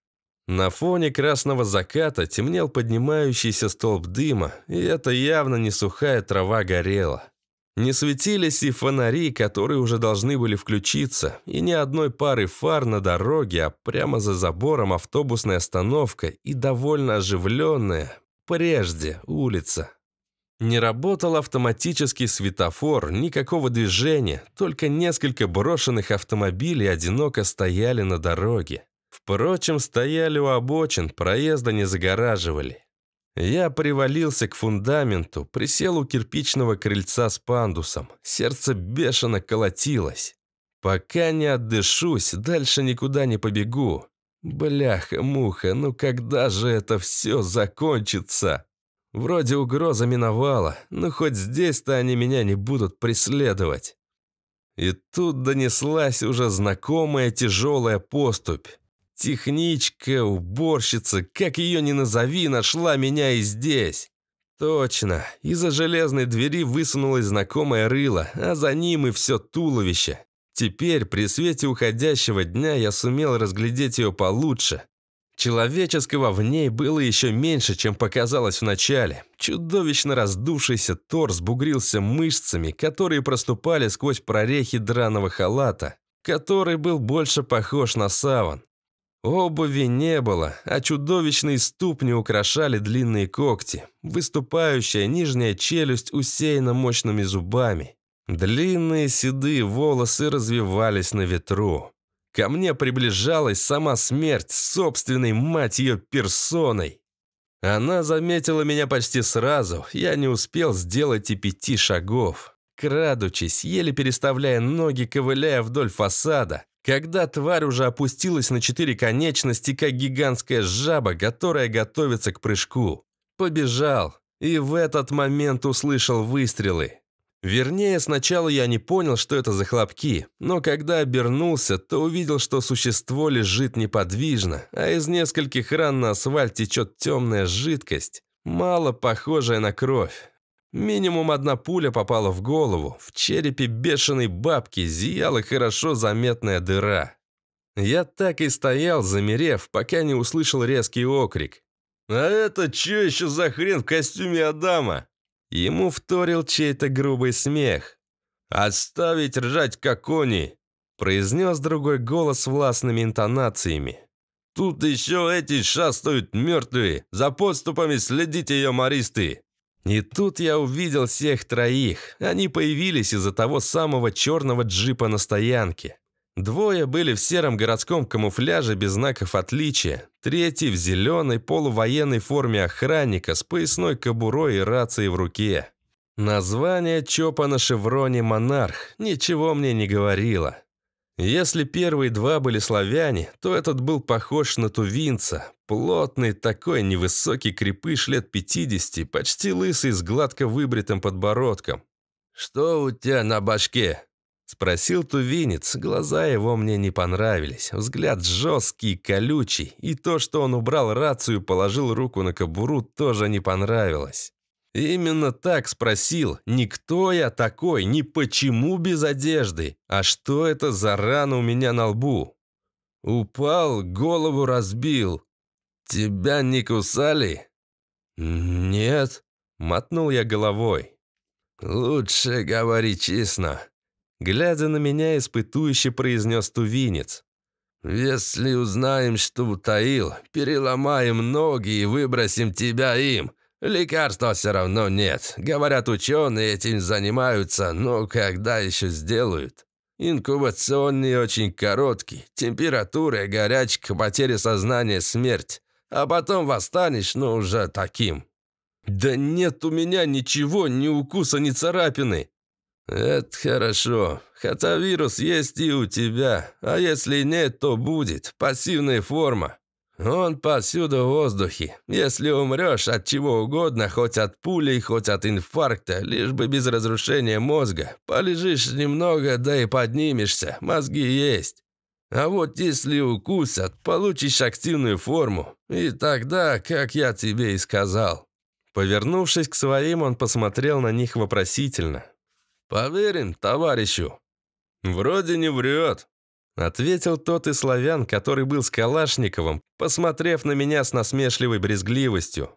Speaker 2: На фоне красного заката темнел поднимающийся столб дыма, и это явно не сухая трава горела. Не светились и фонари, которые уже должны были включиться, и ни одной пары фар на дороге, а прямо за забором автобусная остановка и довольно оживленная, прежде, улица. Не работал автоматический светофор, никакого движения, только несколько брошенных автомобилей одиноко стояли на дороге. Впрочем, стояли у обочин, проезда не загораживали. Я привалился к фундаменту, присел у кирпичного крыльца с пандусом. Сердце бешено колотилось. Пока не отдышусь, дальше никуда не побегу. Бляха-муха, ну когда же это все закончится? Вроде угроза миновала, но хоть здесь-то они меня не будут преследовать. И тут донеслась уже знакомая тяжелая поступь. Техничка, уборщица, как ее ни назови, нашла меня и здесь. Точно, из-за железной двери высунулось знакомое рыло, а за ним и все туловище. Теперь, при свете уходящего дня, я сумел разглядеть ее получше. Человеческого в ней было еще меньше, чем показалось вначале. Чудовищно раздувшийся торс бугрился мышцами, которые проступали сквозь прорехи драного халата, который был больше похож на саван. Обуви не было, а чудовищные ступни украшали длинные когти. Выступающая нижняя челюсть усеяна мощными зубами. Длинные седые волосы развивались на ветру. Ко мне приближалась сама смерть, собственной мать ее персоной. Она заметила меня почти сразу, я не успел сделать и пяти шагов. Крадучись, еле переставляя ноги, ковыляя вдоль фасада, когда тварь уже опустилась на четыре конечности, как гигантская жаба, которая готовится к прыжку. Побежал. И в этот момент услышал выстрелы. Вернее, сначала я не понял, что это за хлопки, но когда обернулся, то увидел, что существо лежит неподвижно, а из нескольких ран на асфальт течет темная жидкость, мало похожая на кровь. Минимум одна пуля попала в голову. В черепе бешеной бабки зияла хорошо заметная дыра. Я так и стоял, замерев, пока не услышал резкий окрик. «А это что еще за хрен в костюме Адама?» Ему вторил чей-то грубый смех. «Отставить ржать, как кони!» произнес другой голос властными интонациями. «Тут еще эти шастают мертвые, за подступами следите, юмористы!» И тут я увидел всех троих. Они появились из-за того самого черного джипа на стоянке. Двое были в сером городском камуфляже без знаков отличия. Третий в зеленой полувоенной форме охранника с поясной кобурой и рацией в руке. Название ЧОПа на шевроне «Монарх» ничего мне не говорило. Если первые два были славяне, то этот был похож на тувинца. Плотный такой невысокий крепыш лет 50, почти лысый с гладко выбритым подбородком. «Что у тебя на башке?» Спросил тувинец, глаза его мне не понравились. Взгляд жесткий, колючий, и то, что он убрал рацию и положил руку на кобуру, тоже не понравилось. Именно так спросил, не кто я такой, не почему без одежды, а что это за рана у меня на лбу. Упал, голову разбил. Тебя не кусали? Нет, мотнул я головой. Лучше говори честно. Глядя на меня, испытующе произнес тувинец. «Если узнаем, что утаил, переломаем ноги и выбросим тебя им. Лекарства все равно нет. Говорят, ученые этим занимаются, но когда еще сделают? Инкубационный очень короткий. Температура, горячка, потеря сознания, смерть. А потом восстанешь, но уже таким. Да нет у меня ничего, ни укуса, ни царапины. Это хорошо. Хотя вирус есть и у тебя. А если нет, то будет. Пассивная форма. Он повсюду в воздухе. Если умрешь от чего угодно, хоть от пули, хоть от инфаркта, лишь бы без разрушения мозга, полежишь немного, да и поднимешься, мозги есть. А вот если укусят, получишь активную форму. И тогда, как я тебе и сказал. Повернувшись к своим, он посмотрел на них вопросительно. «Поверен, товарищу?» «Вроде не врет», Ответил тот и славян, который был с Калашниковым, посмотрев на меня с насмешливой брезгливостью.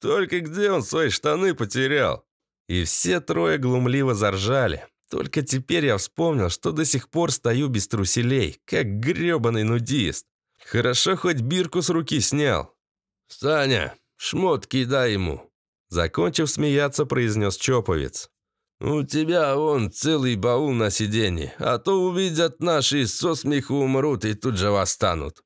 Speaker 2: «Только где он свои штаны потерял?» И все трое глумливо заржали. Только теперь я вспомнил, что до сих пор стою без труселей, как грёбаный нудист. Хорошо хоть бирку с руки снял.
Speaker 3: «Саня, шмотки дай ему», —
Speaker 2: закончив смеяться, произнес Чоповец.
Speaker 3: «У тебя вон целый баул на сиденье, а то увидят наши, со смеху умрут и тут же восстанут».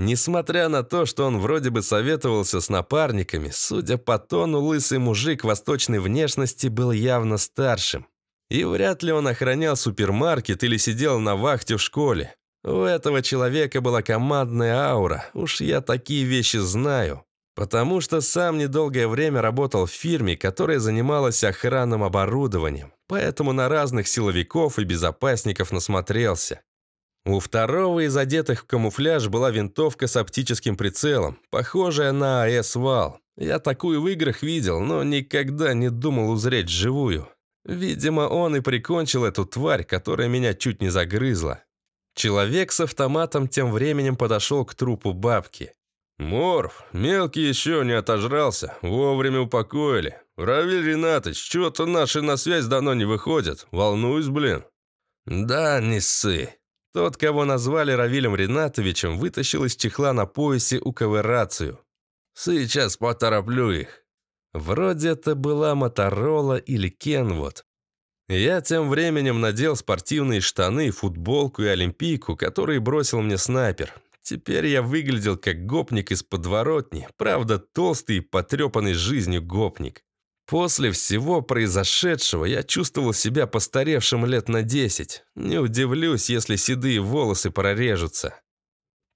Speaker 2: Несмотря на то, что он вроде бы советовался с напарниками, судя по тону, лысый мужик восточной внешности был явно старшим. И вряд ли он охранял супермаркет или сидел на вахте в школе. У этого человека была командная аура, уж я такие вещи знаю. Потому что сам недолгое время работал в фирме, которая занималась охранным оборудованием, поэтому на разных силовиков и безопасников насмотрелся. У второго из одетых в камуфляж была винтовка с оптическим прицелом, похожая на АС-вал. Я такую в играх видел, но никогда не думал узреть живую. Видимо, он и прикончил эту тварь, которая меня чуть не загрызла. Человек с автоматом тем временем подошел к трупу бабки.
Speaker 3: «Морф, мелкий еще не отожрался, вовремя упокоили. Равиль Ринатыч, что-то наши на связь давно не выходят, волнуюсь, блин».
Speaker 2: «Да, не ссы». Тот, кого назвали Равилем Ринатовичем, вытащил из чехла на поясе УКВ рацию.
Speaker 3: «Сейчас потороплю их».
Speaker 2: Вроде это была Моторола или Кенвуд. Я тем временем надел спортивные штаны, футболку и олимпийку, которые бросил мне снайпер. Теперь я выглядел как гопник из подворотни, правда толстый и потрепанный жизнью гопник. После всего произошедшего я чувствовал себя постаревшим лет на 10. Не удивлюсь, если седые волосы прорежутся.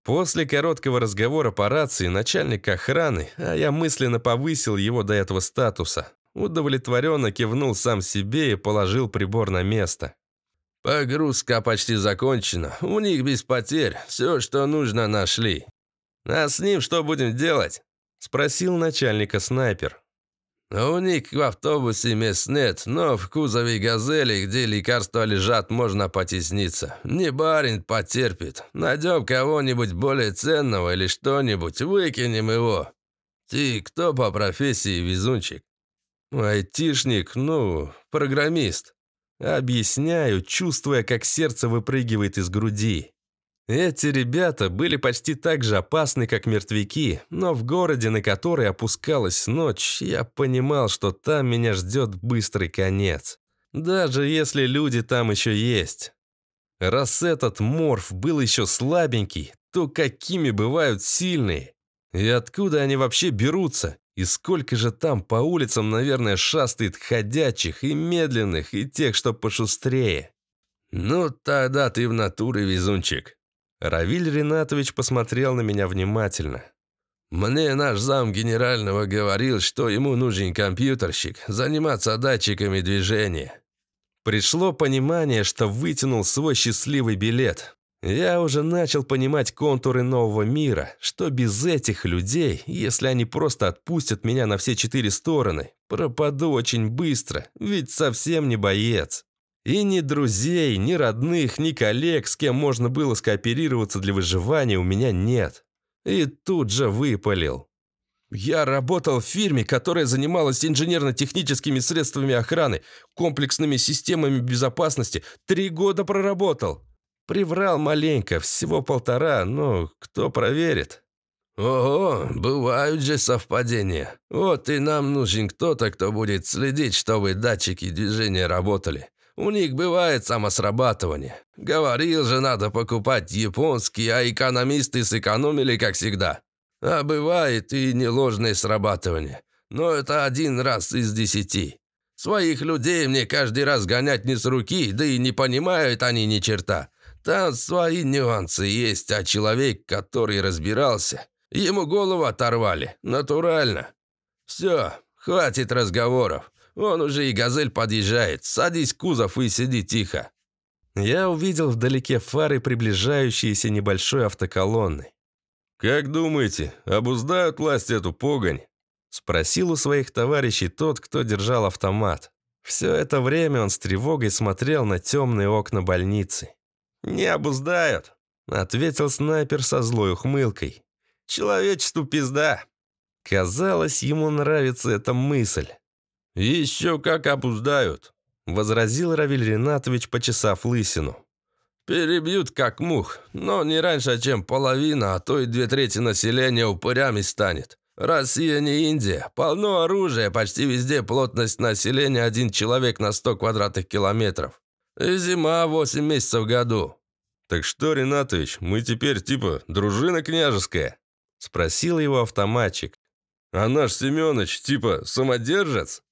Speaker 2: После короткого разговора по рации начальник охраны, а я мысленно повысил его до этого статуса, удовлетворенно кивнул сам себе и положил прибор на место.
Speaker 3: «Погрузка почти закончена. У них без потерь. Все, что нужно, нашли».
Speaker 2: «А с ним что будем делать?» – спросил начальника снайпер.
Speaker 3: «У них в автобусе мест нет, но в кузове «Газели», где лекарства лежат, можно потесниться. Не барин потерпит. Найдем кого-нибудь более ценного или что-нибудь, выкинем его. Ты кто по профессии, везунчик?»
Speaker 2: «Айтишник, ну, программист». Объясняю, чувствуя, как сердце выпрыгивает из груди. Эти ребята были почти так же опасны, как мертвяки, но в городе, на который опускалась ночь, я понимал, что там меня ждет быстрый конец. Даже если люди там еще есть. Раз этот морф был еще слабенький, то какими бывают сильные? И откуда они вообще берутся? И сколько же там по улицам, наверное, шастает ходячих и медленных, и тех, что пошустрее.
Speaker 3: Ну, тогда ты в натуре везунчик.
Speaker 2: Равиль Ринатович посмотрел на меня внимательно.
Speaker 3: «Мне наш зам генерального говорил, что ему нужен компьютерщик, заниматься датчиками движения».
Speaker 2: Пришло понимание, что вытянул свой счастливый билет. Я уже начал понимать контуры нового мира, что без этих людей, если они просто отпустят меня на все четыре стороны, пропаду очень быстро, ведь совсем не боец. И ни друзей, ни родных, ни коллег, с кем можно было скооперироваться для выживания, у меня нет. И тут же выпалил. Я работал в фирме, которая занималась инженерно-техническими средствами охраны, комплексными системами безопасности. Три года проработал. Приврал маленько, всего полтора, но кто проверит?
Speaker 3: Ого, бывают же совпадения. Вот и нам нужен кто-то, кто будет следить, чтобы датчики движения работали. У них бывает самосрабатывание. Говорил же, надо покупать японские, а экономисты сэкономили, как всегда. А бывает и неложное срабатывание. Но это один раз из десяти. Своих людей мне каждый раз гонять не с руки, да и не понимают они ни черта. Там свои нюансы есть, а человек, который разбирался, ему голову оторвали, натурально. Все, хватит разговоров. Он уже и «Газель» подъезжает. Садись кузов и сиди тихо».
Speaker 2: Я увидел вдалеке фары приближающиеся небольшой автоколонны.
Speaker 3: «Как думаете, обуздают власть эту погонь?»
Speaker 2: Спросил у своих товарищей тот, кто держал автомат. Все это время он с тревогой смотрел на темные окна больницы. «Не обуздают», — ответил снайпер со злой ухмылкой. «Человечеству пизда». Казалось, ему нравится эта мысль.
Speaker 3: «Еще как обуздают», — возразил Равиль Ринатович, почесав лысину. «Перебьют как мух, но не раньше, чем половина, а то и две трети населения упырями станет. Россия не Индия, полно оружия, почти везде плотность населения один человек на 100 квадратных километров. И зима 8 месяцев в году».
Speaker 2: «Так что, Ринатович, мы теперь типа дружина княжеская?» — спросил его автоматчик. «А наш Семёныч типа самодержец?»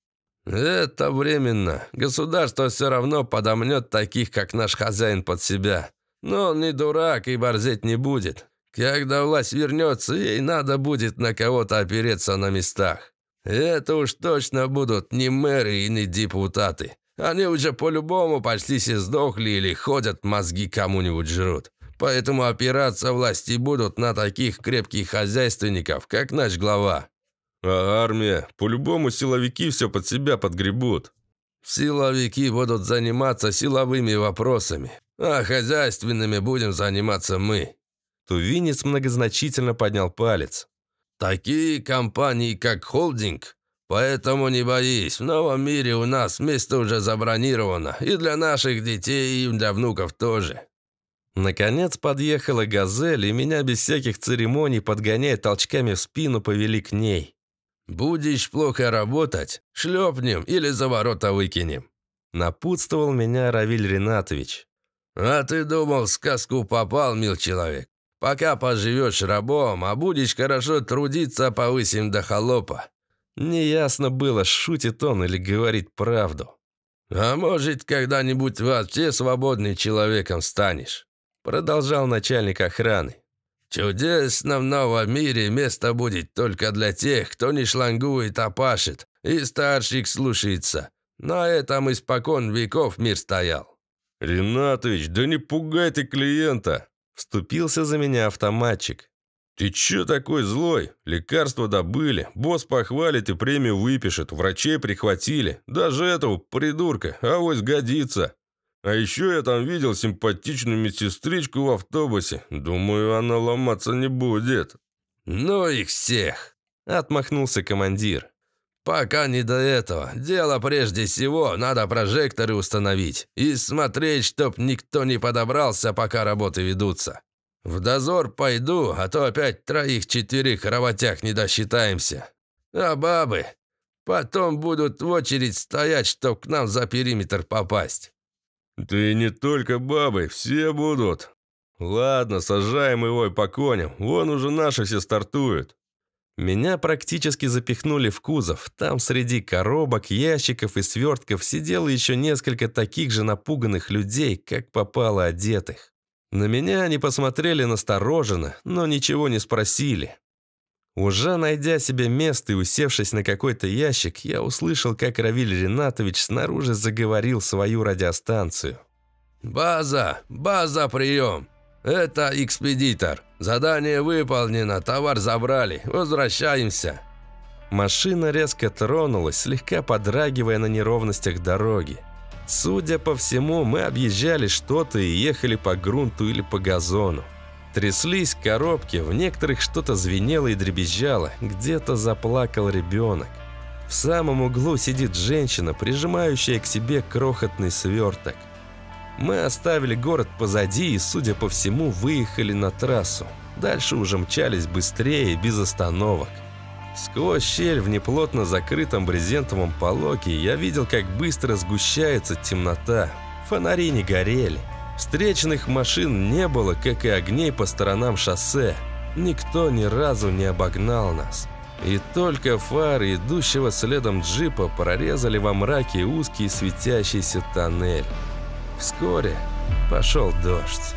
Speaker 3: «Это временно. Государство все равно подомнет таких, как наш хозяин, под себя. Но он не дурак и борзеть не будет. Когда власть вернется, ей надо будет на кого-то опереться на местах. Это уж точно будут не мэры и не депутаты. Они уже по-любому почти все сдохли или ходят, мозги кому-нибудь жрут. Поэтому опираться власти будут на таких крепких хозяйственников, как наш глава.
Speaker 2: А армия? По-любому силовики все под себя подгребут.
Speaker 3: Силовики будут заниматься силовыми вопросами, а хозяйственными будем заниматься мы.
Speaker 2: Тувинец многозначительно поднял палец.
Speaker 3: Такие компании, как холдинг, Поэтому не боись, в новом мире у нас место уже забронировано. И для наших детей, и для внуков тоже».
Speaker 2: Наконец подъехала «Газель», и меня без всяких церемоний, подгоняя толчками в спину, повели к ней.
Speaker 3: «Будешь плохо работать, шлепнем или за ворота выкинем»,
Speaker 2: напутствовал меня Равиль Ринатович.
Speaker 3: «А ты думал, в сказку попал, мил человек? Пока поживешь рабом, а будешь хорошо трудиться, повысим до холопа.
Speaker 2: Неясно было, шутит он или говорит правду.
Speaker 3: «А может, когда-нибудь вообще свободным человеком станешь?» Продолжал начальник охраны. «Чудесно в новом мире место будет только для тех, кто не шлангует, а пашет, и старших слушается. На этом испокон веков мир стоял».
Speaker 2: «Ринатович, да не пугай ты клиента!» Вступился за меня автоматчик. «Ты чё такой злой? Лекарства добыли, босс похвалит и премию выпишет, врачей прихватили. Даже этого придурка, авось годится. А еще я там видел симпатичную медсестричку в автобусе. Думаю, она ломаться не будет».
Speaker 3: «Ну их всех!» – отмахнулся командир. «Пока не до этого. Дело прежде всего, надо прожекторы установить и смотреть, чтоб никто не подобрался, пока работы ведутся. В дозор пойду, а то опять троих-четверых работяг не досчитаемся. А бабы потом будут в очередь стоять, чтоб к нам за периметр попасть».
Speaker 2: «Да не только бабы, все будут. Ладно, сажаем его и по коням, вон уже наши все стартуют». Меня практически запихнули в кузов. Там среди коробок, ящиков и свертков сидело еще несколько таких же напуганных людей, как попало одетых. На меня они посмотрели настороженно, но ничего не спросили. Уже найдя себе место и усевшись на какой-то ящик, я услышал, как Равиль Ринатович снаружи заговорил свою радиостанцию.
Speaker 3: «База! База, прием! Это экспедитор. Задание выполнено, товар забрали. Возвращаемся!»
Speaker 2: Машина резко тронулась, слегка подрагивая на неровностях дороги. Судя по всему, мы объезжали что-то и ехали по грунту или по газону. Тряслись коробки, в некоторых что-то звенело и дребезжало, где-то заплакал ребенок. В самом углу сидит женщина, прижимающая к себе крохотный сверток. Мы оставили город позади и, судя по всему, выехали на трассу. Дальше уже мчались быстрее без остановок. Сквозь щель в неплотно закрытом брезентовом полоке я видел, как быстро сгущается темнота. Фонари не горели. Встречных машин не было, как и огней по сторонам шоссе. Никто ни разу не обогнал нас. И только фары идущего следом джипа прорезали во мраке узкий светящийся тоннель. Вскоре пошел дождь.